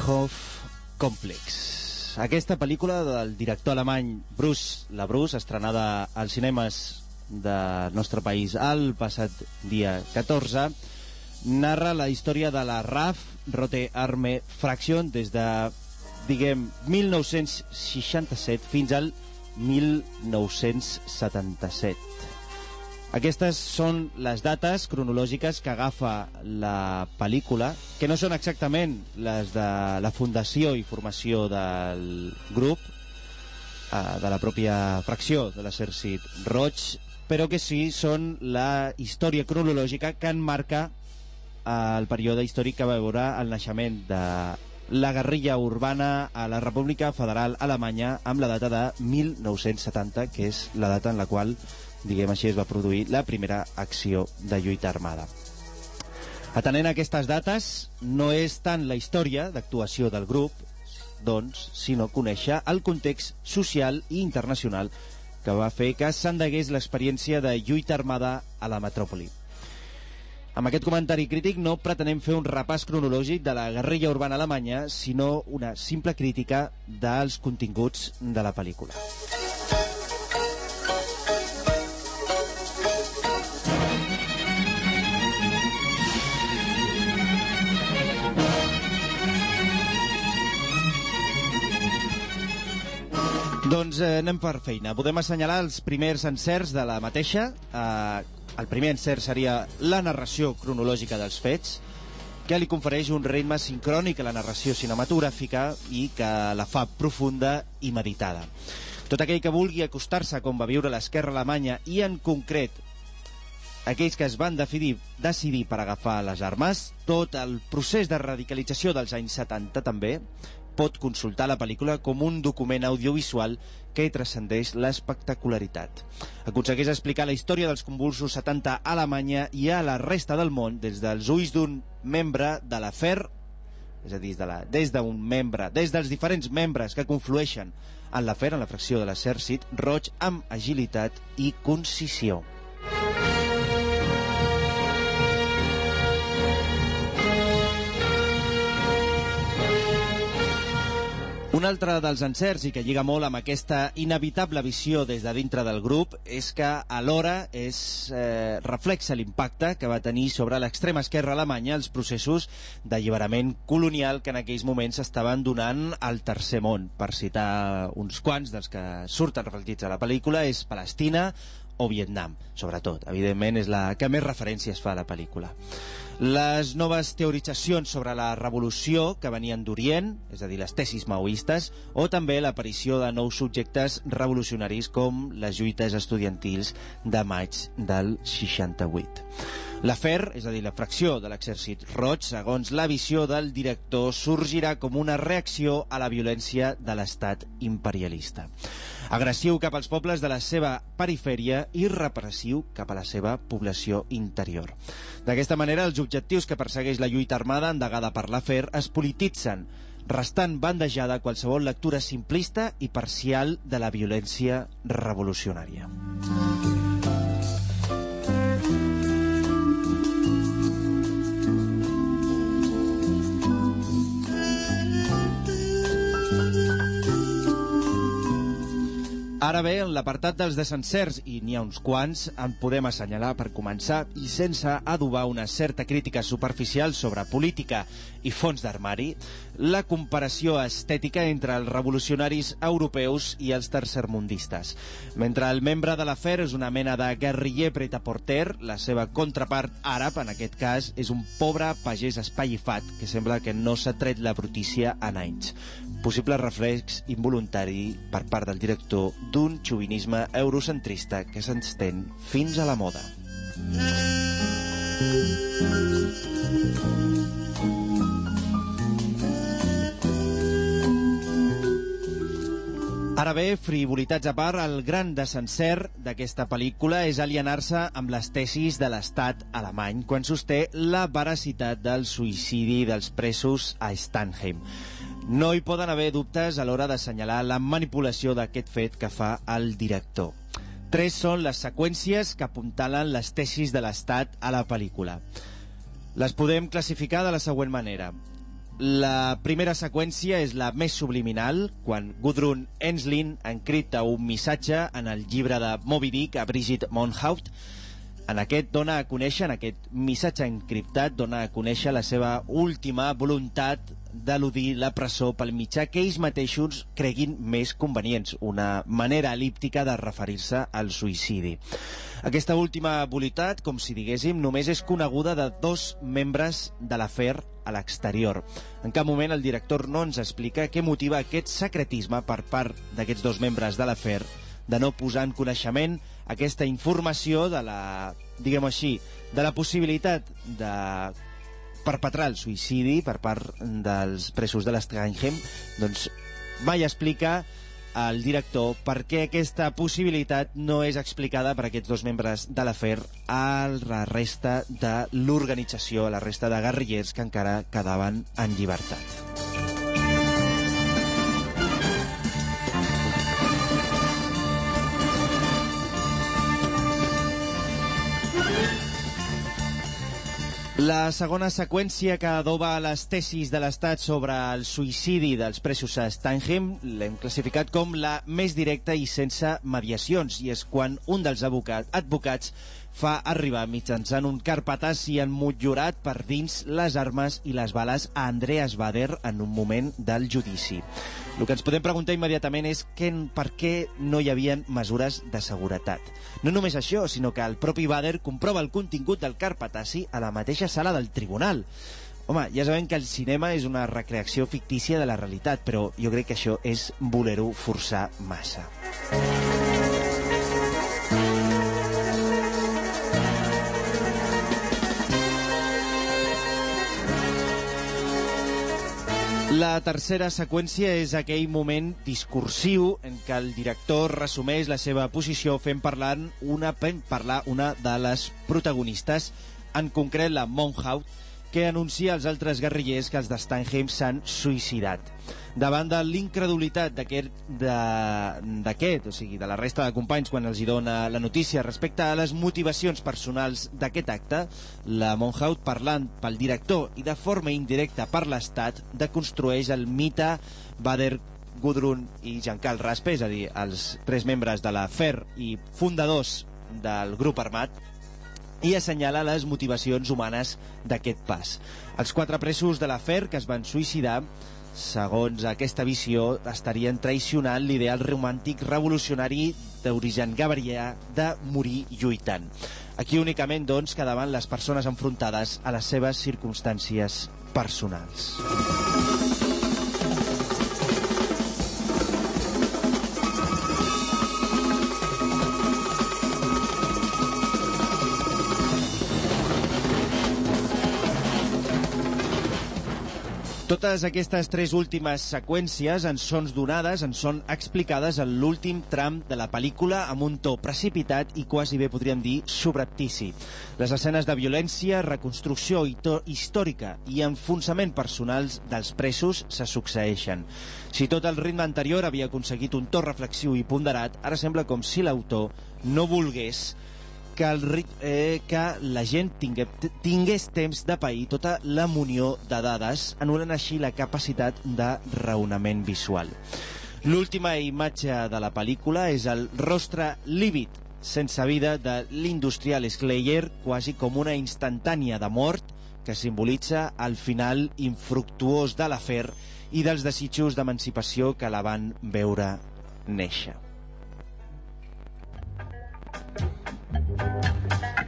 Meinhof Complex. Aquesta pel·lícula del director alemany Bruce Labrus, estrenada als cinemes del nostre país el passat dia 14, narra la història de la RAF, Rote Arme Fraction, des de, diguem, 1967 fins al 1977. Aquestes són les dates cronològiques que agafa la pel·lícula, que no són exactament les de la fundació i formació del grup, eh, de la pròpia fracció de l'exèrcit roig, però que sí són la història cronològica que enmarca eh, el període històric que va veure el naixement de la guerrilla urbana a la República Federal Alemanya amb la data de 1970, que és la data en la qual diguem així, es va produir la primera acció de lluita armada. Atenent aquestes dates, no és tant la història d'actuació del grup, doncs, sinó conèixer el context social i internacional que va fer que s'endegués l'experiència de lluita armada a la metròpoli. Amb aquest comentari crític no pretenem fer un repàs cronològic de la guerrilla urbana alemanya, sinó una simple crítica dels continguts de la pel·lícula. Doncs eh, anem per feina. Podem assenyalar els primers encerts de la mateixa. Eh, el primer encert seria la narració cronològica dels fets, que li confereix un ritme sincrònic a la narració cinematogràfica i que la fa profunda i meditada. Tot aquell que vulgui acostar-se com va viure l'esquerra alemanya i en concret aquells que es van decidir, decidir per agafar les armes, tot el procés de radicalització dels anys 70 també, pot consultar la pel·lícula com un document audiovisual que transcendeix l'espectacularitat. Aconsegueix explicar la història dels convulsos 70 a Alemanya i a la resta del món des dels ulls d'un membre de l'afer, és a dir, de la, des d'un membre, des dels diferents membres que conflueixen en l'afer, en la fracció de l'exèrcit, roig amb agilitat i concisió. Un altre dels encerts i que lliga molt amb aquesta inevitable visió des de dintre del grup és que alhora és, eh, reflexa l'impacte que va tenir sobre l'extrema esquerra alemanya els processos d'alliberament colonial que en aquells moments estaven donant al tercer món. Per citar uns quants dels que surten reflectits a la pel·lícula és Palestina o Vietnam, sobretot. Evidentment és la que més referències fa a la pel·lícula. Les noves teoritzacions sobre la revolució que venien d'Orient, és a dir, les tesis maoistes, o també l'aparició de nous subjectes revolucionaris com les lluites estudiantils de maig del 68. L'afer, és a dir, la fracció de l'exèrcit roig, segons la visió del director, sorgirà com una reacció a la violència de l'estat imperialista. Agressiu cap als pobles de la seva perifèria i repressiu cap a la seva població interior. D'aquesta manera, els objectius que persegueix la lluita armada endegada per l'afer es polititzen, restant bandejada qualsevol lectura simplista i parcial de la violència revolucionària. Ara bé, en l'apartat dels desencerts, i n'hi ha uns quants, en podem assenyalar per començar, i sense adobar una certa crítica superficial sobre política i fons d'armari, la comparació estètica entre els revolucionaris europeus i els tercermundistes. Mentre el membre de l'afer és una mena de guerriller preta-porter, la seva contrapart àrab, en aquest cas, és un pobre pagès espallifat que sembla que no s'ha tret la brutícia en anys. Possible reflex involuntari per part del director d'un xovinisme eurocentrista que s'estén fins a la moda. Ara bé, frivolitats a part, el gran desencert d'aquesta pel·lícula és alienar-se amb les tesis de l'estat alemany quan sosté la veracitat del suïcidi dels presos a Stanheim. No hi poden haver dubtes a l'hora d'assenyalar la manipulació d'aquest fet que fa el director. Tres són les seqüències que apuntalen les tesis de l'Estat a la pel·lícula. Les podem classificar de la següent manera. La primera seqüència és la més subliminal, quan Gudrun Enslin encripta un missatge en el llibre de Moby Dick a Brigitte Monhaut. En aquest dona a conèixer, en aquest missatge encriptat, dona a conèixer la seva última voluntat d'eludir la presó pel mitjà que ells mateixos creguin més convenients, una manera elíptica de referir-se al suïcidi. Aquesta última voluntat, com si diguéssim, només és coneguda de dos membres de l'afer a l'exterior. En cap moment el director no ens explica què motiva aquest secretisme per part d'aquests dos membres de l'afer de no posar en coneixement aquesta informació de la, diguem així, de la possibilitat de perpetrar el suïcidi per part dels presos de l'Estrangem, doncs mai explica el director per què aquesta possibilitat no és explicada per aquests dos membres de l'afer a la resta de l'organització, a la resta de guerrillers que encara quedaven en llibertat. La segona seqüència que adoba les tesis de l'Estat sobre el suïcidi dels presos a Steinheim l'hem classificat com la més directa i sense mediacions, i és quan un dels advocat, advocats fa arribar mitjançant un carpatàs i emmotllurats per dins les armes i les bales a Andreas Bader en un moment del judici. El que ens podem preguntar immediatament és que, per què no hi havia mesures de seguretat. No només això, sinó que el propi Bader comprova el contingut del carpataci a la mateixa sala del tribunal. Home, ja sabem que el cinema és una recreació fictícia de la realitat, però jo crec que això és voler-ho forçar massa. La tercera seqüència és aquell moment discursiu en què el director resumeix la seva posició fent parlar una, parlar una de les protagonistes, en concret la Monhout, que anuncia als altres guerrillers que els de Stanheim s'han suïcidat. Davant de l'incredulitat d'aquest, o sigui, de la resta de companys quan els hi dona la notícia respecte a les motivacions personals d'aquest acte, la Monhout, parlant pel director i de forma indirecta per l'Estat, deconstrueix el mite Bader Gudrun i Jean-Carl Raspe, és a dir, els tres membres de la FER i fundadors del grup armat, i assenyala les motivacions humanes d'aquest pas. Els quatre presos de l'afer que es van suïcidar, segons aquesta visió, estarien traicionant l'ideal romàntic revolucionari d'origen gabrià de morir lluitant. Aquí únicament, doncs, quedaven les persones enfrontades a les seves circumstàncies personals. Totes aquestes tres últimes seqüències ens són donades, ens són explicades en l'últim tram de la pel·lícula amb un to precipitat i quasi bé podríem dir subreptici. Les escenes de violència, reconstrucció històrica i enfonsament personals dels presos se succeeixen. Si tot el ritme anterior havia aconseguit un to reflexiu i ponderat, ara sembla com si l'autor no volgués que, el, eh, que la gent tingue, tingués temps de pair tota la munió de dades, anul·lant així la capacitat de raonament visual. L'última imatge de la pel·lícula és el rostre lívid, sense vida, de l'industrial Slayer, quasi com una instantània de mort que simbolitza el final infructuós de l'afer i dels desitjos d'emancipació que la van veure néixer. 誰?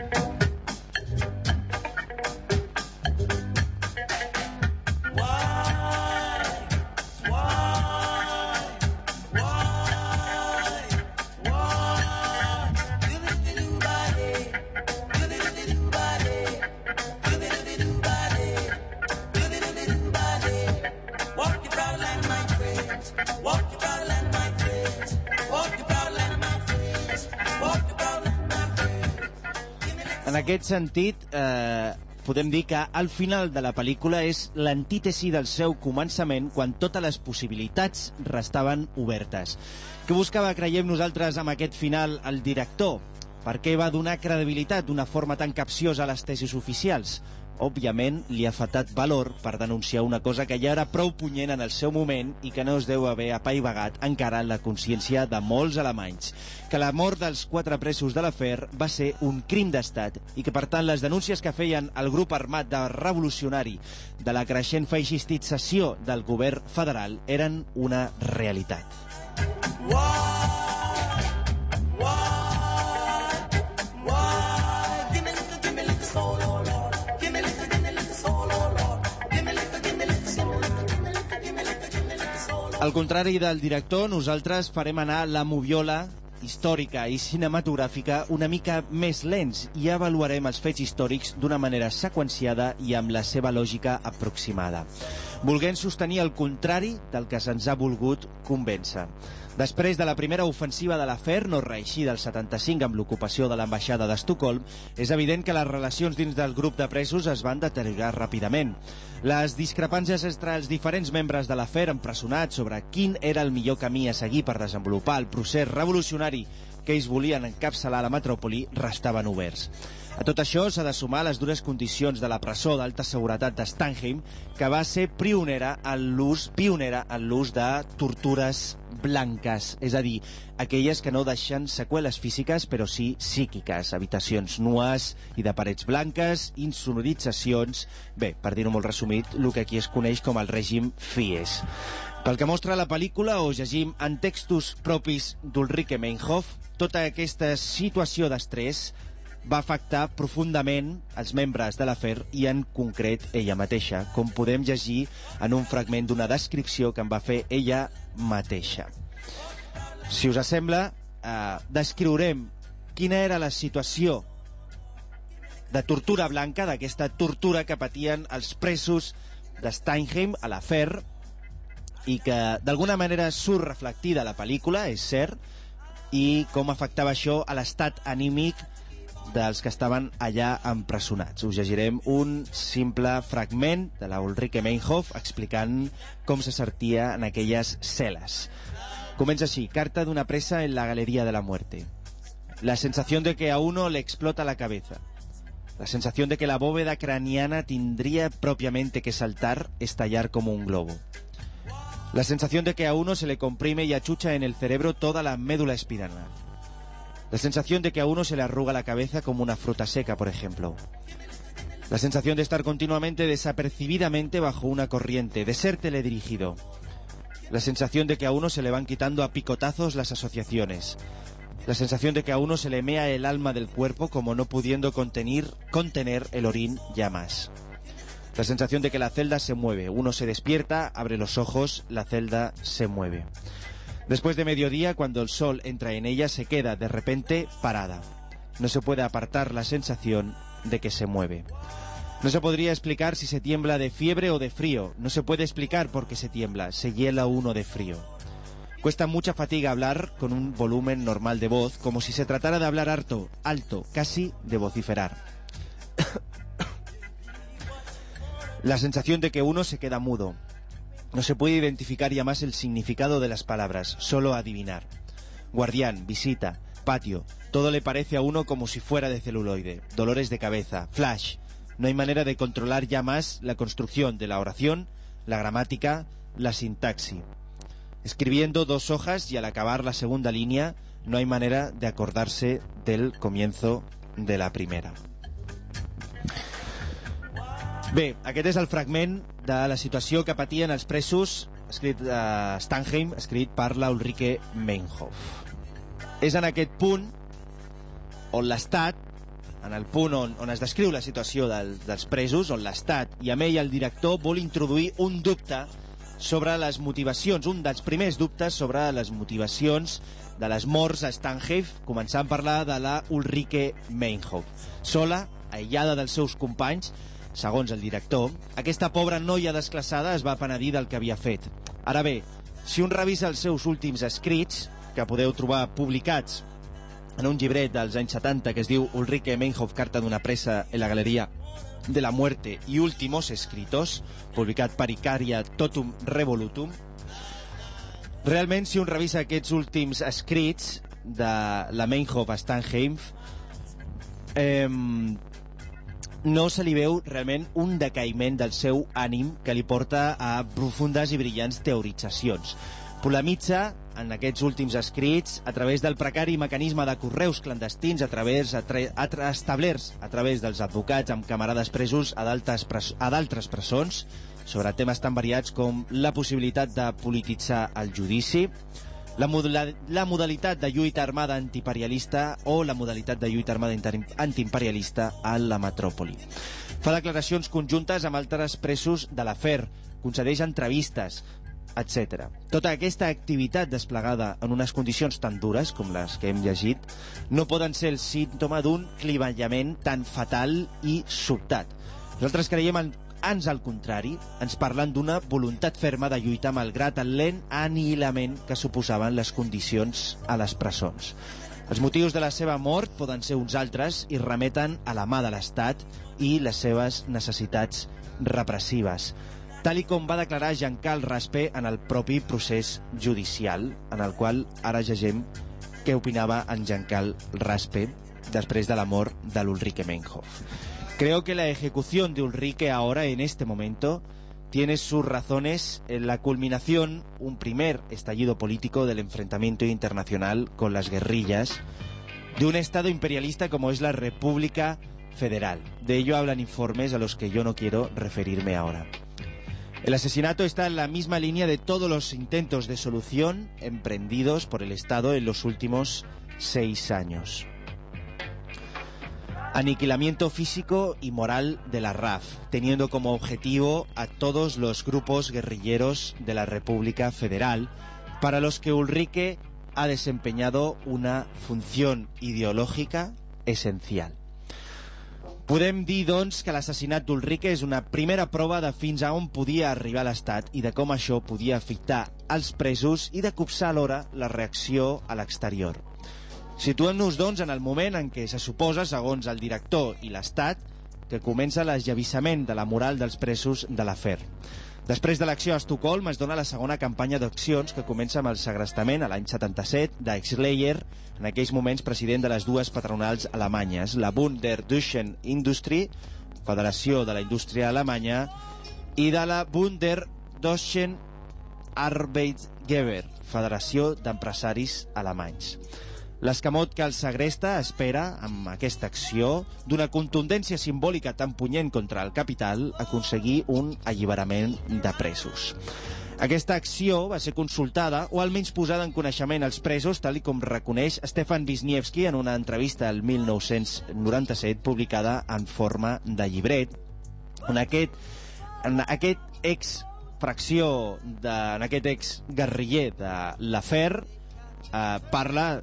Aquest sentit, eh, podem dir que al final de la pel·lícula és l'antítesi del seu començament quan totes les possibilitats restaven obertes. Què buscava, creiem nosaltres, amb aquest final el director? Per què va donar credibilitat d'una forma tan capciosa a les tesis oficials? Òbviament, li ha faltat valor per denunciar una cosa que ja era prou punyent en el seu moment i que no es deu haver apaivagat encara en la consciència de molts alemanys. Que la mort dels quatre presos de l'afer va ser un crim d'estat i que, per tant, les denúncies que feien el grup armat de revolucionari de la creixent feixistització del govern federal eren una realitat. Why? Al contrari del director, nosaltres farem anar la moviola històrica i cinematogràfica una mica més lents i avaluarem els fets històrics d'una manera seqüenciada i amb la seva lògica aproximada, volguent sostenir el contrari del que se'ns ha volgut convèncer. Després de la primera ofensiva de l'afer, no reeixida del 75 amb l'ocupació de l'ambaixada d'Estocolm, és evident que les relacions dins del grup de presos es van deteriorar ràpidament. Les discrepàncies entre els diferents membres de l'afer empresonats sobre quin era el millor camí a seguir per desenvolupar el procés revolucionari que ells volien encapçalar a la metròpoli restaven oberts. A tot això s'ha de sumar les dures condicions de la presó d'alta seguretat de Stanheim, que va ser pionera en l'ús pionera en l'ús de tortures blanques, és a dir, aquelles que no deixen seqüeles físiques però sí psíquiques, habitacions nues i de parets blanques, insonoritzacions... Bé, per dir-ho molt resumit, el que aquí es coneix com el règim FIES. Pel que mostra la pel·lícula, o llegim en textos propis d'Ulrike Meinhof, tota aquesta situació d'estrès va afectar profundament els membres de l'afer i en concret ella mateixa, com podem llegir en un fragment d'una descripció que en va fer ella mateixa. Si us sembla, eh, descriurem quina era la situació de tortura blanca, d'aquesta tortura que patien els presos de Steinheim a l'afer i que d'alguna manera surt reflectida a la pel·lícula, és cert, i com afectava això a l'estat anímic dels que estaven allà empresonats. Us llegirem un simple fragment de la Ulrike Meinhof explicant com se sentia en aquelles. Comienza así, carta de una presa en la Galería de la Muerte. La sensación de que a uno le explota la cabeza. La sensación de que la bóveda craneana tendría propiamente que saltar, estallar como un globo. La sensación de que a uno se le comprime y achucha en el cerebro toda la médula espinal. La sensación de que a uno se le arruga la cabeza como una fruta seca, por ejemplo. La sensación de estar continuamente desapercibidamente bajo una corriente, de ser teledirigido. La sensación de que a uno se le van quitando a picotazos las asociaciones. La sensación de que a uno se le mea el alma del cuerpo como no pudiendo contener, contener el orín ya más. La sensación de que la celda se mueve. Uno se despierta, abre los ojos, la celda se mueve. Después de mediodía, cuando el sol entra en ella, se queda de repente parada. No se puede apartar la sensación de que se mueve. No se podría explicar si se tiembla de fiebre o de frío. No se puede explicar por qué se tiembla. Se hiela uno de frío. Cuesta mucha fatiga hablar con un volumen normal de voz, como si se tratara de hablar harto, alto, casi de vociferar. La sensación de que uno se queda mudo. No se puede identificar ya más el significado de las palabras, solo adivinar. Guardián, visita, patio, todo le parece a uno como si fuera de celuloide. Dolores de cabeza, flash. No hay manera de controlar ya más la construcción de la oración, la gramática, la sintaxi. Escribiendo dos hojas y al acabar la segunda línea, no hay manera de acordarse del comienzo de la primera. Bé, aquest és el fragment de la situació que patien els presos escrit a Stanheim, escrit per la Ulrike Meinhof. És en aquest punt on l'Estat, en el punt on, on es descriu la situació del, dels presos, on l'Estat i amb ell el director vol introduir un dubte sobre les motivacions, un dels primers dubtes sobre les motivacions de les morts a Stanheim, començant a parlar de la Ulrike Meinhof. Sola, aïllada dels seus companys, segons el director, aquesta pobra noia desclassada es va penedir del que havia fet. Ara bé, si un revisa els seus últims escrits, que podeu trobar publicats en un llibret dels anys 70 que es diu Ulrike Meinhof, carta d'una presa en la galeria de la muerte y últimos escritos, publicat per Icaria Totum Revolutum, realment, si un revisa aquests últims escrits de la Meinhof a Stanheim, eh, no se li veu realment un decaïment del seu ànim que li porta a profundes i brillants teoritzacions. Polemitza en aquests últims escrits a través del precari mecanisme de correus clandestins a través a tra a establerts a través dels advocats amb camarades presos a d'altres presons sobre temes tan variats com la possibilitat de polititzar el judici, la, modula la modalitat de lluita armada antiperialista o la modalitat de lluita armada antiimperialista a la metròpoli. Fa declaracions conjuntes amb altres presos de l'afer, concedeix entrevistes, etc. Tota aquesta activitat desplegada en unes condicions tan dures com les que hem llegit no poden ser el símptoma d'un clivellament tan fatal i sobtat. Nosaltres creiem en ans al contrari, ens parlen d'una voluntat ferma de lluita malgrat el lent anihilament que suposaven les condicions a les presons. Els motius de la seva mort poden ser uns altres i remeten a la mà de l'Estat i les seves necessitats repressives tal i com va declarar Jean-Cal Raspe en el propi procés judicial, en el qual ara llegem què opinava en Jean-Cal Raspe després de la mort de l'Ulrike Meinhof. Creo que la ejecución de Ulrike ahora, en este momento, tiene sus razones en la culminación, un primer estallido político del enfrentamiento internacional con las guerrillas de un Estado imperialista como es la República Federal. De ello hablan informes a los que yo no quiero referirme ahora. El asesinato está en la misma línea de todos los intentos de solución emprendidos por el Estado en los últimos seis años. Aniquilamiento físico y moral de la RAF, teniendo como objetivo a todos los grupos guerrilleros de la República Federal, para los que Ulrike ha desempeñado una función ideológica esencial. Podem dir, doncs, que l'assassinat d'Ulrike és una primera prova de fins a on podia arribar l'Estat i de com això podia afectar els presos i de copsar alhora la reacció a l'exterior. Situem-nos, doncs, en el moment en què se suposa, segons el director i l'Estat, que comença l'esllavissament de la moral dels presos de l'afer. Després de l'acció a Estocolm es dona la segona campanya d'accions que comença amb el segrestament a l'any 77 d'Exleyer, en aquells moments president de les dues patronals alemanyes, la Bund der Deutschen Industrie, Federació de la Indústria Alemanya, i de la Bund der Deutschen Arbeitgeber, Federació d'Empresaris Alemanys. L'escamot que el segresta espera, amb aquesta acció, d'una contundència simbòlica tan punyent contra el capital, aconseguir un alliberament de presos. Aquesta acció va ser consultada o almenys posada en coneixement als presos, tal com reconeix Stefan Wisniewski en una entrevista al 1997 publicada en forma de llibret, en aquest, en aquest ex fracció en aquest ex guerriller de l'afer eh, parla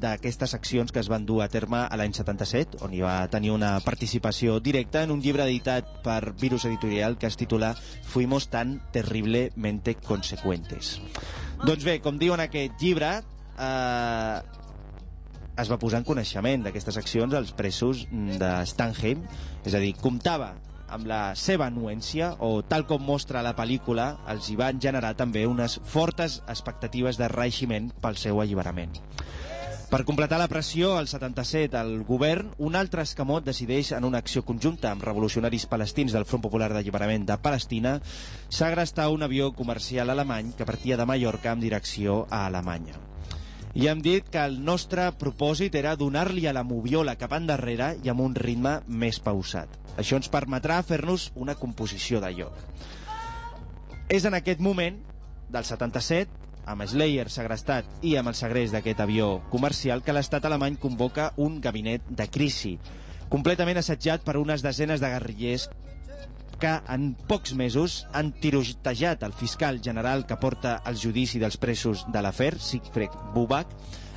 d'aquestes accions que es van dur a terme a l'any 77, on hi va tenir una participació directa en un llibre editat per Virus Editorial que es titula Fuimos tan terriblemente consecuentes. Doncs bé, com diu en aquest llibre, eh, es va posar en coneixement d'aquestes accions als presos de Stanheim, és a dir, comptava amb la seva anuència, o tal com mostra la pel·lícula, els hi van generar també unes fortes expectatives de reeiximent pel seu alliberament. Per completar la pressió, al 77, el govern, un altre escamot decideix en una acció conjunta amb revolucionaris palestins del Front Popular d'Alliberament de Palestina segrestar un avió comercial alemany que partia de Mallorca en direcció a Alemanya. I hem dit que el nostre propòsit era donar-li a la moviola cap endarrere i amb un ritme més pausat. Això ens permetrà fer-nos una composició de lloc. És en aquest moment, del 77, amb Slayer segrestat i amb el segrest d'aquest avió comercial, que l'estat alemany convoca un gabinet de crisi, completament assetjat per unes desenes de guerrillers que en pocs mesos han tirotejat el fiscal general que porta el judici dels presos de l'afer, Siegfried Buback,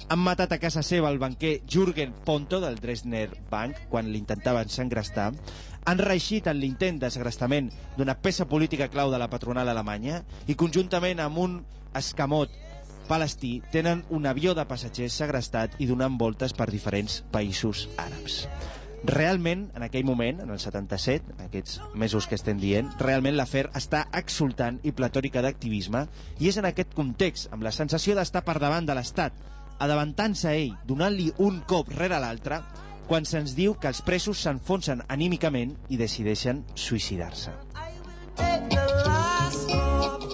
han matat a casa seva el banquer Jürgen Ponto del Dresdner Bank quan l'intentaven segrestar, han reeixit en l'intent de segrestament d'una peça política clau de la patronal alemanya i conjuntament amb un escamot palestí tenen un avió de passatgers segrestat i donant voltes per diferents països àrabs. Realment, en aquell moment, en el 77, en aquests mesos que estem dient, realment l'afer està exultant i platòrica d'activisme i és en aquest context, amb la sensació d'estar per davant de l'Estat, adavantant-se a ell, donant-li un cop rere l'altre, quan se'ns diu que els presos s'enfonsen anímicament i decideixen suïcidar-se. Take the last.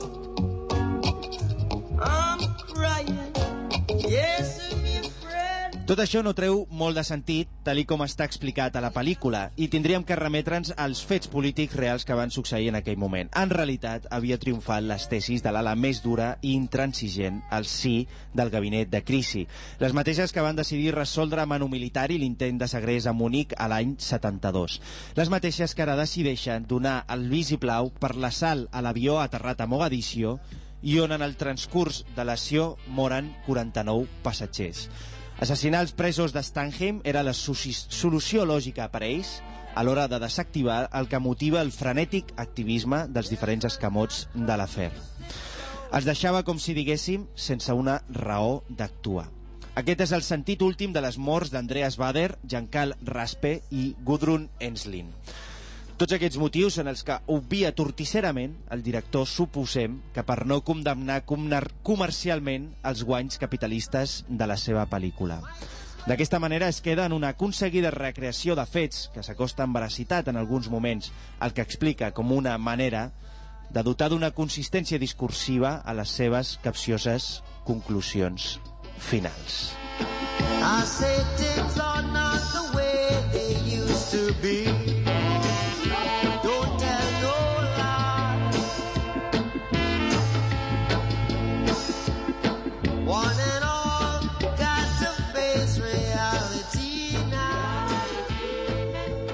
Tot això no treu molt de sentit, tal com està explicat a la pel·lícula, i tindríem que remetre'ns als fets polítics reals que van succeir en aquell moment. En realitat, havia triomfat les tesis de l'ala més dura i intransigent al sí del gabinet de crisi. Les mateixes que van decidir resoldre a mano militar i l'intent de segrest a Múnich a l'any 72. Les mateixes que ara decideixen donar el visiblau per l'assalt a l'avió aterrat a Mogadiscio i on en el transcurs de l'acció moren 49 passatgers. Assassinar els presos de Stanheim era la solució lògica per a ells a l'hora de desactivar el que motiva el frenètic activisme dels diferents escamots de l'afer. Els deixava, com si diguéssim, sense una raó d'actuar. Aquest és el sentit últim de les morts d'Andreas Bader, Giancarl Raspe i Gudrun Enslin. Tots aquests motius són els que obvia tortisserament el director suposem que per no condemnar comercialment els guanys capitalistes de la seva pel·lícula. D'aquesta manera es queda en una aconseguida recreació de fets que s'acosta amb veracitat en alguns moments, el que explica com una manera de dotar d'una consistència discursiva a les seves capcioses conclusions finals. I things are not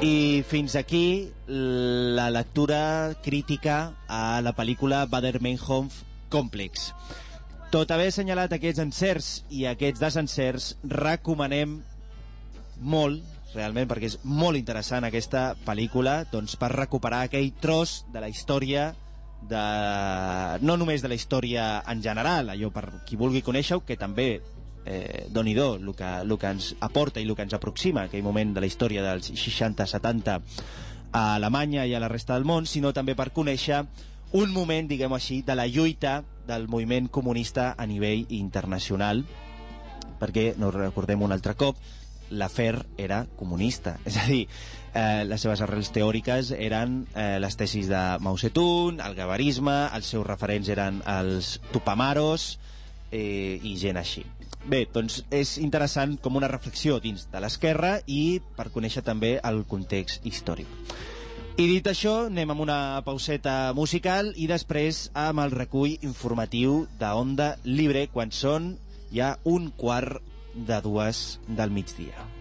I fins aquí la lectura crítica a la pel·lícula Bader-Meinhof Complex. Tot haver assenyalat aquests encerts i aquests desencerts, recomanem molt, realment, perquè és molt interessant aquesta pel·lícula, doncs per recuperar aquell tros de la història de... no només de la història en general, allò per qui vulgui conèixer-ho, que també eh, doni do el que, el que ens aporta i el que ens aproxima aquell moment de la història dels 60-70 a Alemanya i a la resta del món, sinó també per conèixer un moment, diguem-ho així, de la lluita del moviment comunista a nivell internacional, perquè, no recordem un altre cop, l'afer era comunista. És a dir, eh, les seves arrels teòriques eren eh, les tesis de Mao Zedong, el gabarisme, els seus referents eren els tupamaros eh, i gent així. Bé, doncs és interessant com una reflexió dins de l'esquerra i per conèixer també el context històric. I dit això, anem amb una pauseta musical i després amb el recull informatiu de Onda Libre quan són ja un quart de dues del migdia.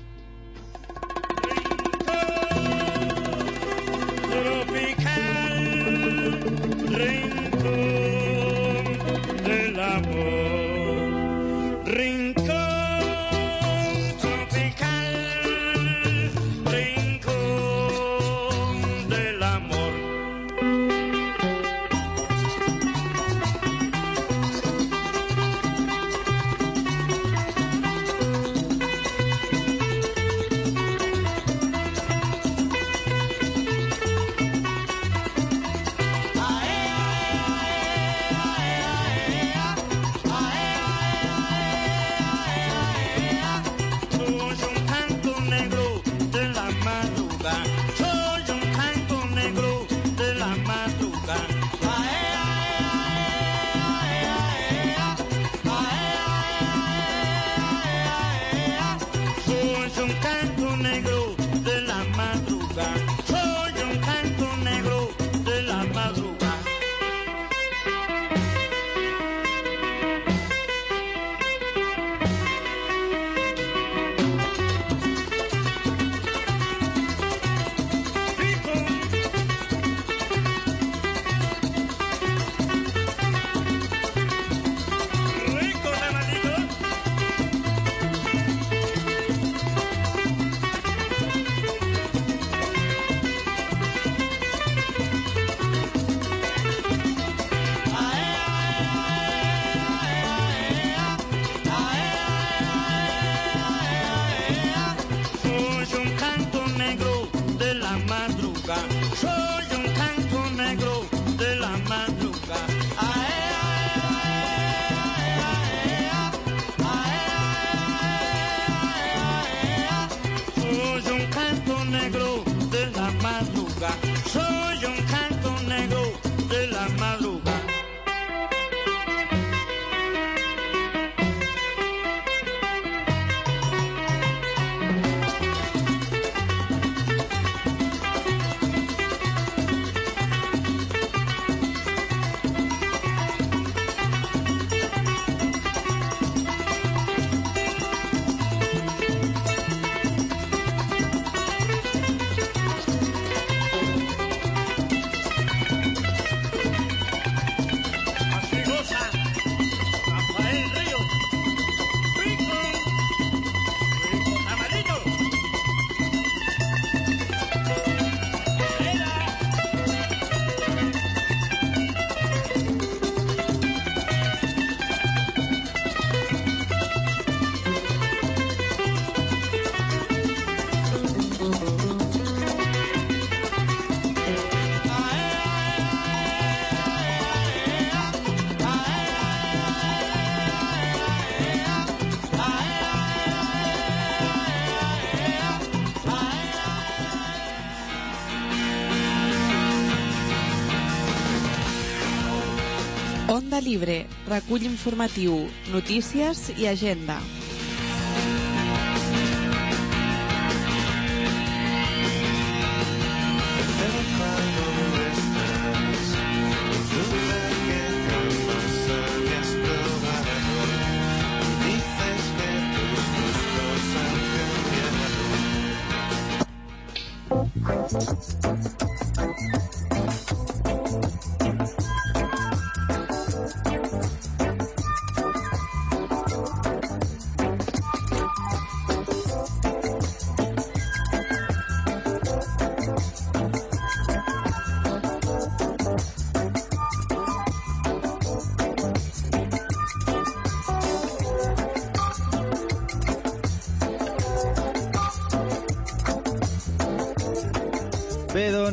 Onda Libre, recull informatiu, notícies i agenda.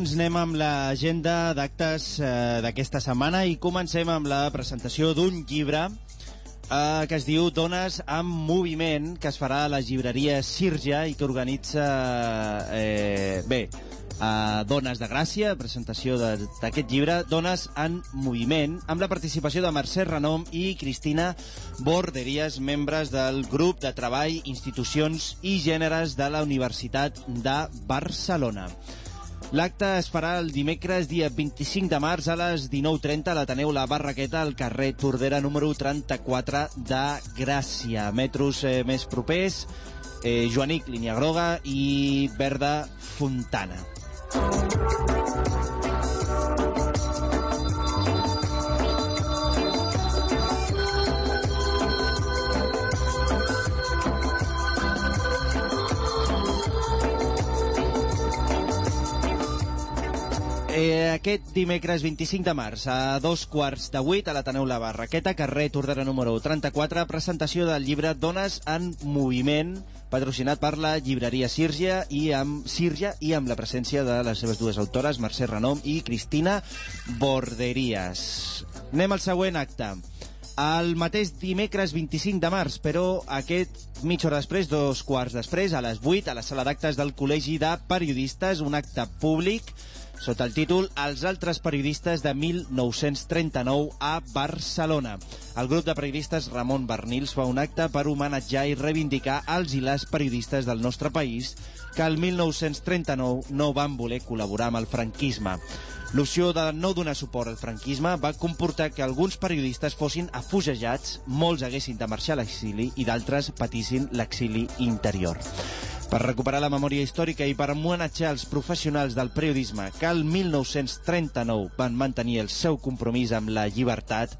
Doncs anem amb l'agenda d'actes eh, d'aquesta setmana i comencem amb la presentació d'un llibre eh, que es diu Dones en Moviment, que es farà a la llibreria Sirja i que organitza, eh, bé, a Dones de Gràcia, presentació d'aquest llibre, Dones en Moviment, amb la participació de Mercè Renom i Cristina Borderies, membres del grup de treball Institucions i Gèneres de la Universitat de Barcelona. L'acte es farà el dimecres, dia 25 de març, a les 19.30 a l'Ateneu La Barraqueta, al carrer Tordera, número 34 de Gràcia. Metros eh, més propers, eh, Joanic, línia groga, i Verda, Fontana. Eh, aquest dimecres 25 de març a dos quarts de vuit a l'Ateneu La Barraqueta, carrer Tordera número 34, presentació del llibre Dones en Moviment, patrocinat per la llibreria Sírgia i amb Sírgia i amb la presència de les seves dues autores, Mercè Renom i Cristina Borderies. Anem al següent acte. El mateix dimecres 25 de març, però aquest mitja hora després, dos quarts després, a les 8, a la sala d'actes del Col·legi de Periodistes, un acte públic sota el títol Els altres periodistes de 1939 a Barcelona. El grup de periodistes Ramon Bernils fa un acte per homenatjar i reivindicar els i les periodistes del nostre país que el 1939 no van voler col·laborar amb el franquisme. L'opció de no donar suport al franquisme va comportar que alguns periodistes fossin afugejats, molts haguessin de marxar a l'exili i d'altres patissin l'exili interior. Per recuperar la memòria històrica i per homenatjar els professionals del periodisme que el 1939 van mantenir el seu compromís amb la llibertat,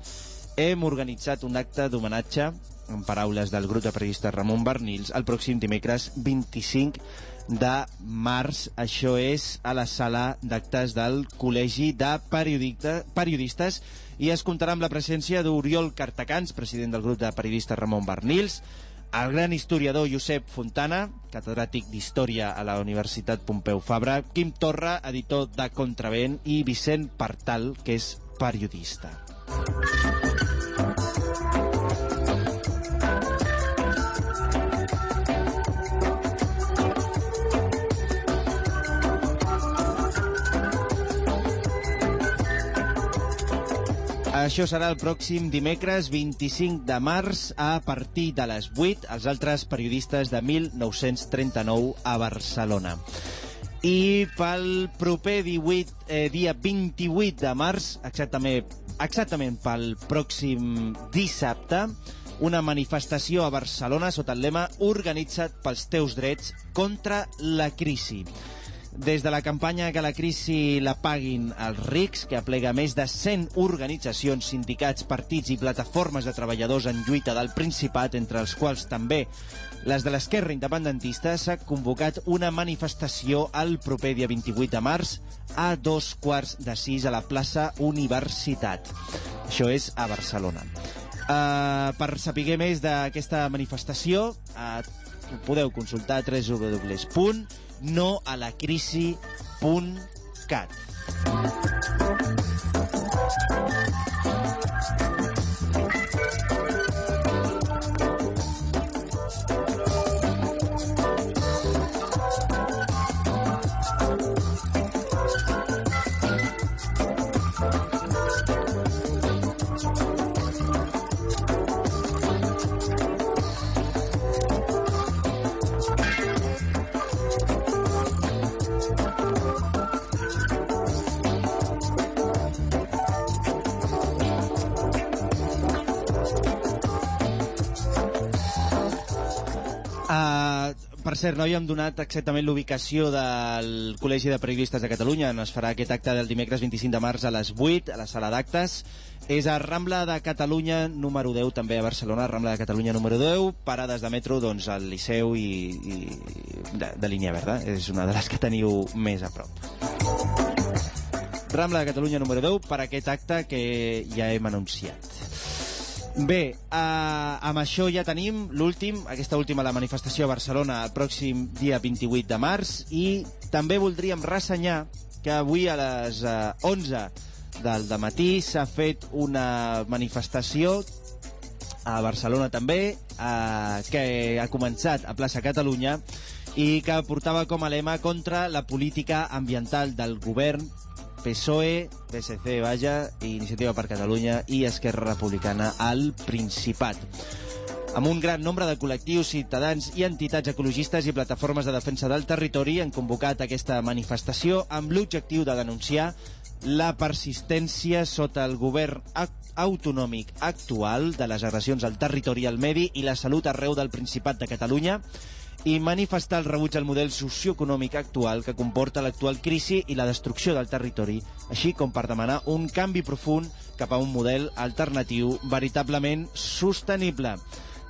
hem organitzat un acte d'homenatge, en paraules del grup de periodistes Ramon Bernils, el pròxim dimecres 25 de març. Això és a la sala d'actes del Col·legi de Periodistes i es comptarà amb la presència d'Oriol Cartacans, president del grup de periodistes Ramon Bernils, el gran historiador Josep Fontana, catedràtic d'Història a la Universitat Pompeu Fabra, Quim Torra, editor de Contravent, i Vicent Partal, que és periodista. Això serà el pròxim dimecres 25 de març a partir de les 8 els altres periodistes de 1939 a Barcelona. I pel proper 18, eh, dia 28 de març, exactament, exactament pel pròxim dissabte, una manifestació a Barcelona sota el lema Organitza't pels teus drets contra la crisi. Des de la campanya que la crisi la paguin els rics, que aplega més de 100 organitzacions, sindicats, partits i plataformes de treballadors en lluita del Principat, entre els quals també les de l'esquerra independentista, s'ha convocat una manifestació el proper dia 28 de març a dos quarts de sis a la plaça Universitat. Això és a Barcelona. Uh, per saber més d'aquesta manifestació, uh, podeu consultar a www.noalacrisi.cat. per cert, no havíem donat exactament l'ubicació del Col·legi de Periodistes de Catalunya. On es farà aquest acte del dimecres 25 de març a les 8, a la sala d'actes. És a Rambla de Catalunya número 10, també a Barcelona, Rambla de Catalunya número 10, parades de metro doncs, al Liceu i, i de, de línia verda. És una de les que teniu més a prop. Rambla de Catalunya número 10 per aquest acte que ja hem anunciat. Bé, eh, amb això ja tenim l'últim, aquesta última la manifestació a Barcelona el pròxim dia 28 de març i també voldríem ressenyar que avui a les eh, 11 del matí s'ha fet una manifestació a Barcelona també, eh, que ha començat a plaça Catalunya i que portava com a lema contra la política ambiental del govern PSOE, PSC, vaja, Iniciativa per Catalunya i Esquerra Republicana al Principat. Amb un gran nombre de col·lectius, ciutadans i entitats ecologistes i plataformes de defensa del territori han convocat aquesta manifestació amb l'objectiu de denunciar la persistència sota el govern autonòmic actual de les agressions al territori, al medi i la salut arreu del Principat de Catalunya i manifestar el rebuig al model socioeconòmic actual que comporta l'actual crisi i la destrucció del territori, així com per demanar un canvi profund cap a un model alternatiu veritablement sostenible.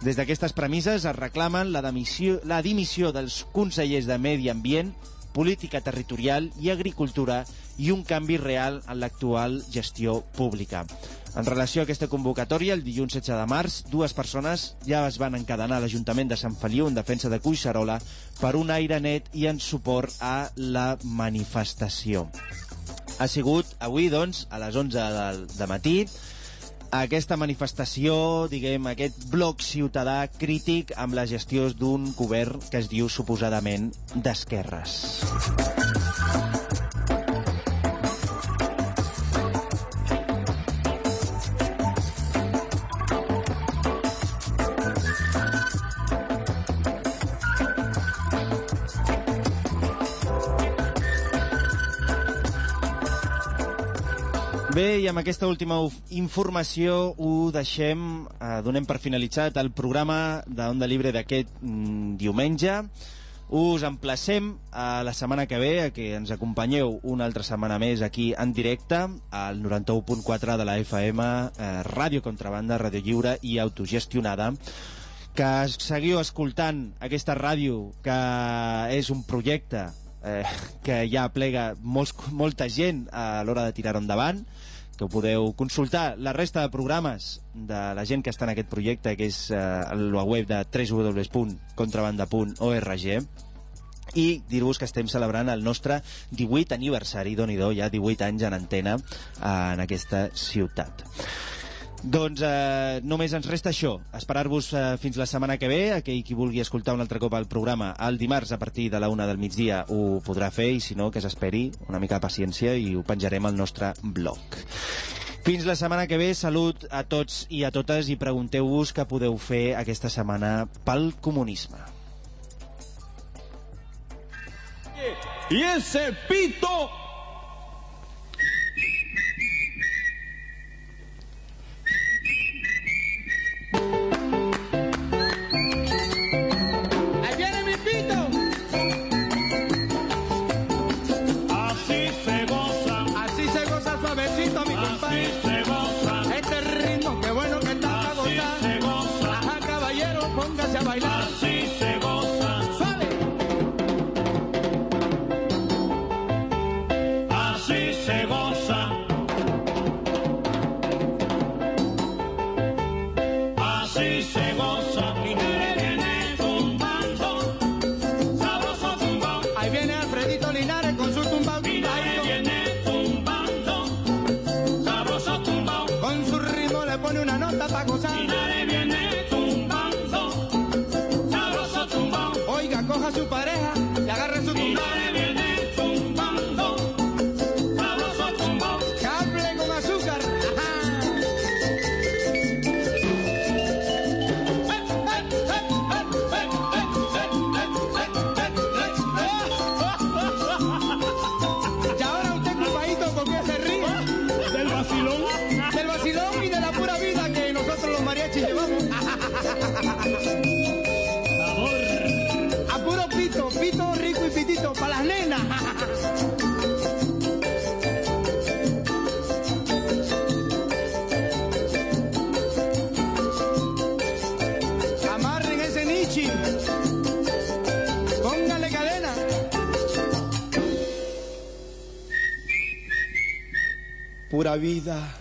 Des d'aquestes premisses es reclamen la dimissió, la dimissió dels consellers de Medi Ambient, Política Territorial i Agricultura i un canvi real en l'actual gestió pública. En relació a aquesta convocatòria, el dilluns 16 de març, dues persones ja es van encadenar a l'Ajuntament de Sant Feliu en defensa de Cuixarola per un aire net i en suport a la manifestació. Ha sigut avui, doncs, a les 11 del de matí, aquesta manifestació, diguem, aquest bloc ciutadà crític amb la gestió d'un govern que es diu suposadament d'esquerres. Bé, i amb aquesta última informació ho deixem, eh, donem per finalitzat el programa d'Onda Libre d'aquest mm, diumenge. Us emplacem a la setmana que ve a que ens acompanyeu una altra setmana més aquí en directe al 91.4 de la FM, eh, Ràdio Contrabanda, Ràdio Lliure i autogestionada que seguiu escoltant aquesta ràdio que és un projecte eh, que ja plega molts, molta gent a l'hora de tirar endavant que podeu consultar la resta de programes de la gent que està en aquest projecte que és eh, la web de www.contrabanda.org i dir-vos que estem celebrant el nostre 18 aniversari, doni do ja 18 anys en antena eh, en aquesta ciutat. Doncs eh, només ens resta això, esperar-vos eh, fins la setmana que ve, aquell qui vulgui escoltar un altre cop el programa el dimarts a partir de la una del migdia ho podrà fer i si no que s'esperi una mica de paciència i ho penjarem al nostre blog. Fins la setmana que ve, salut a tots i a totes i pregunteu-vos què podeu fer aquesta setmana pel comunisme. Y ese pito pura vida.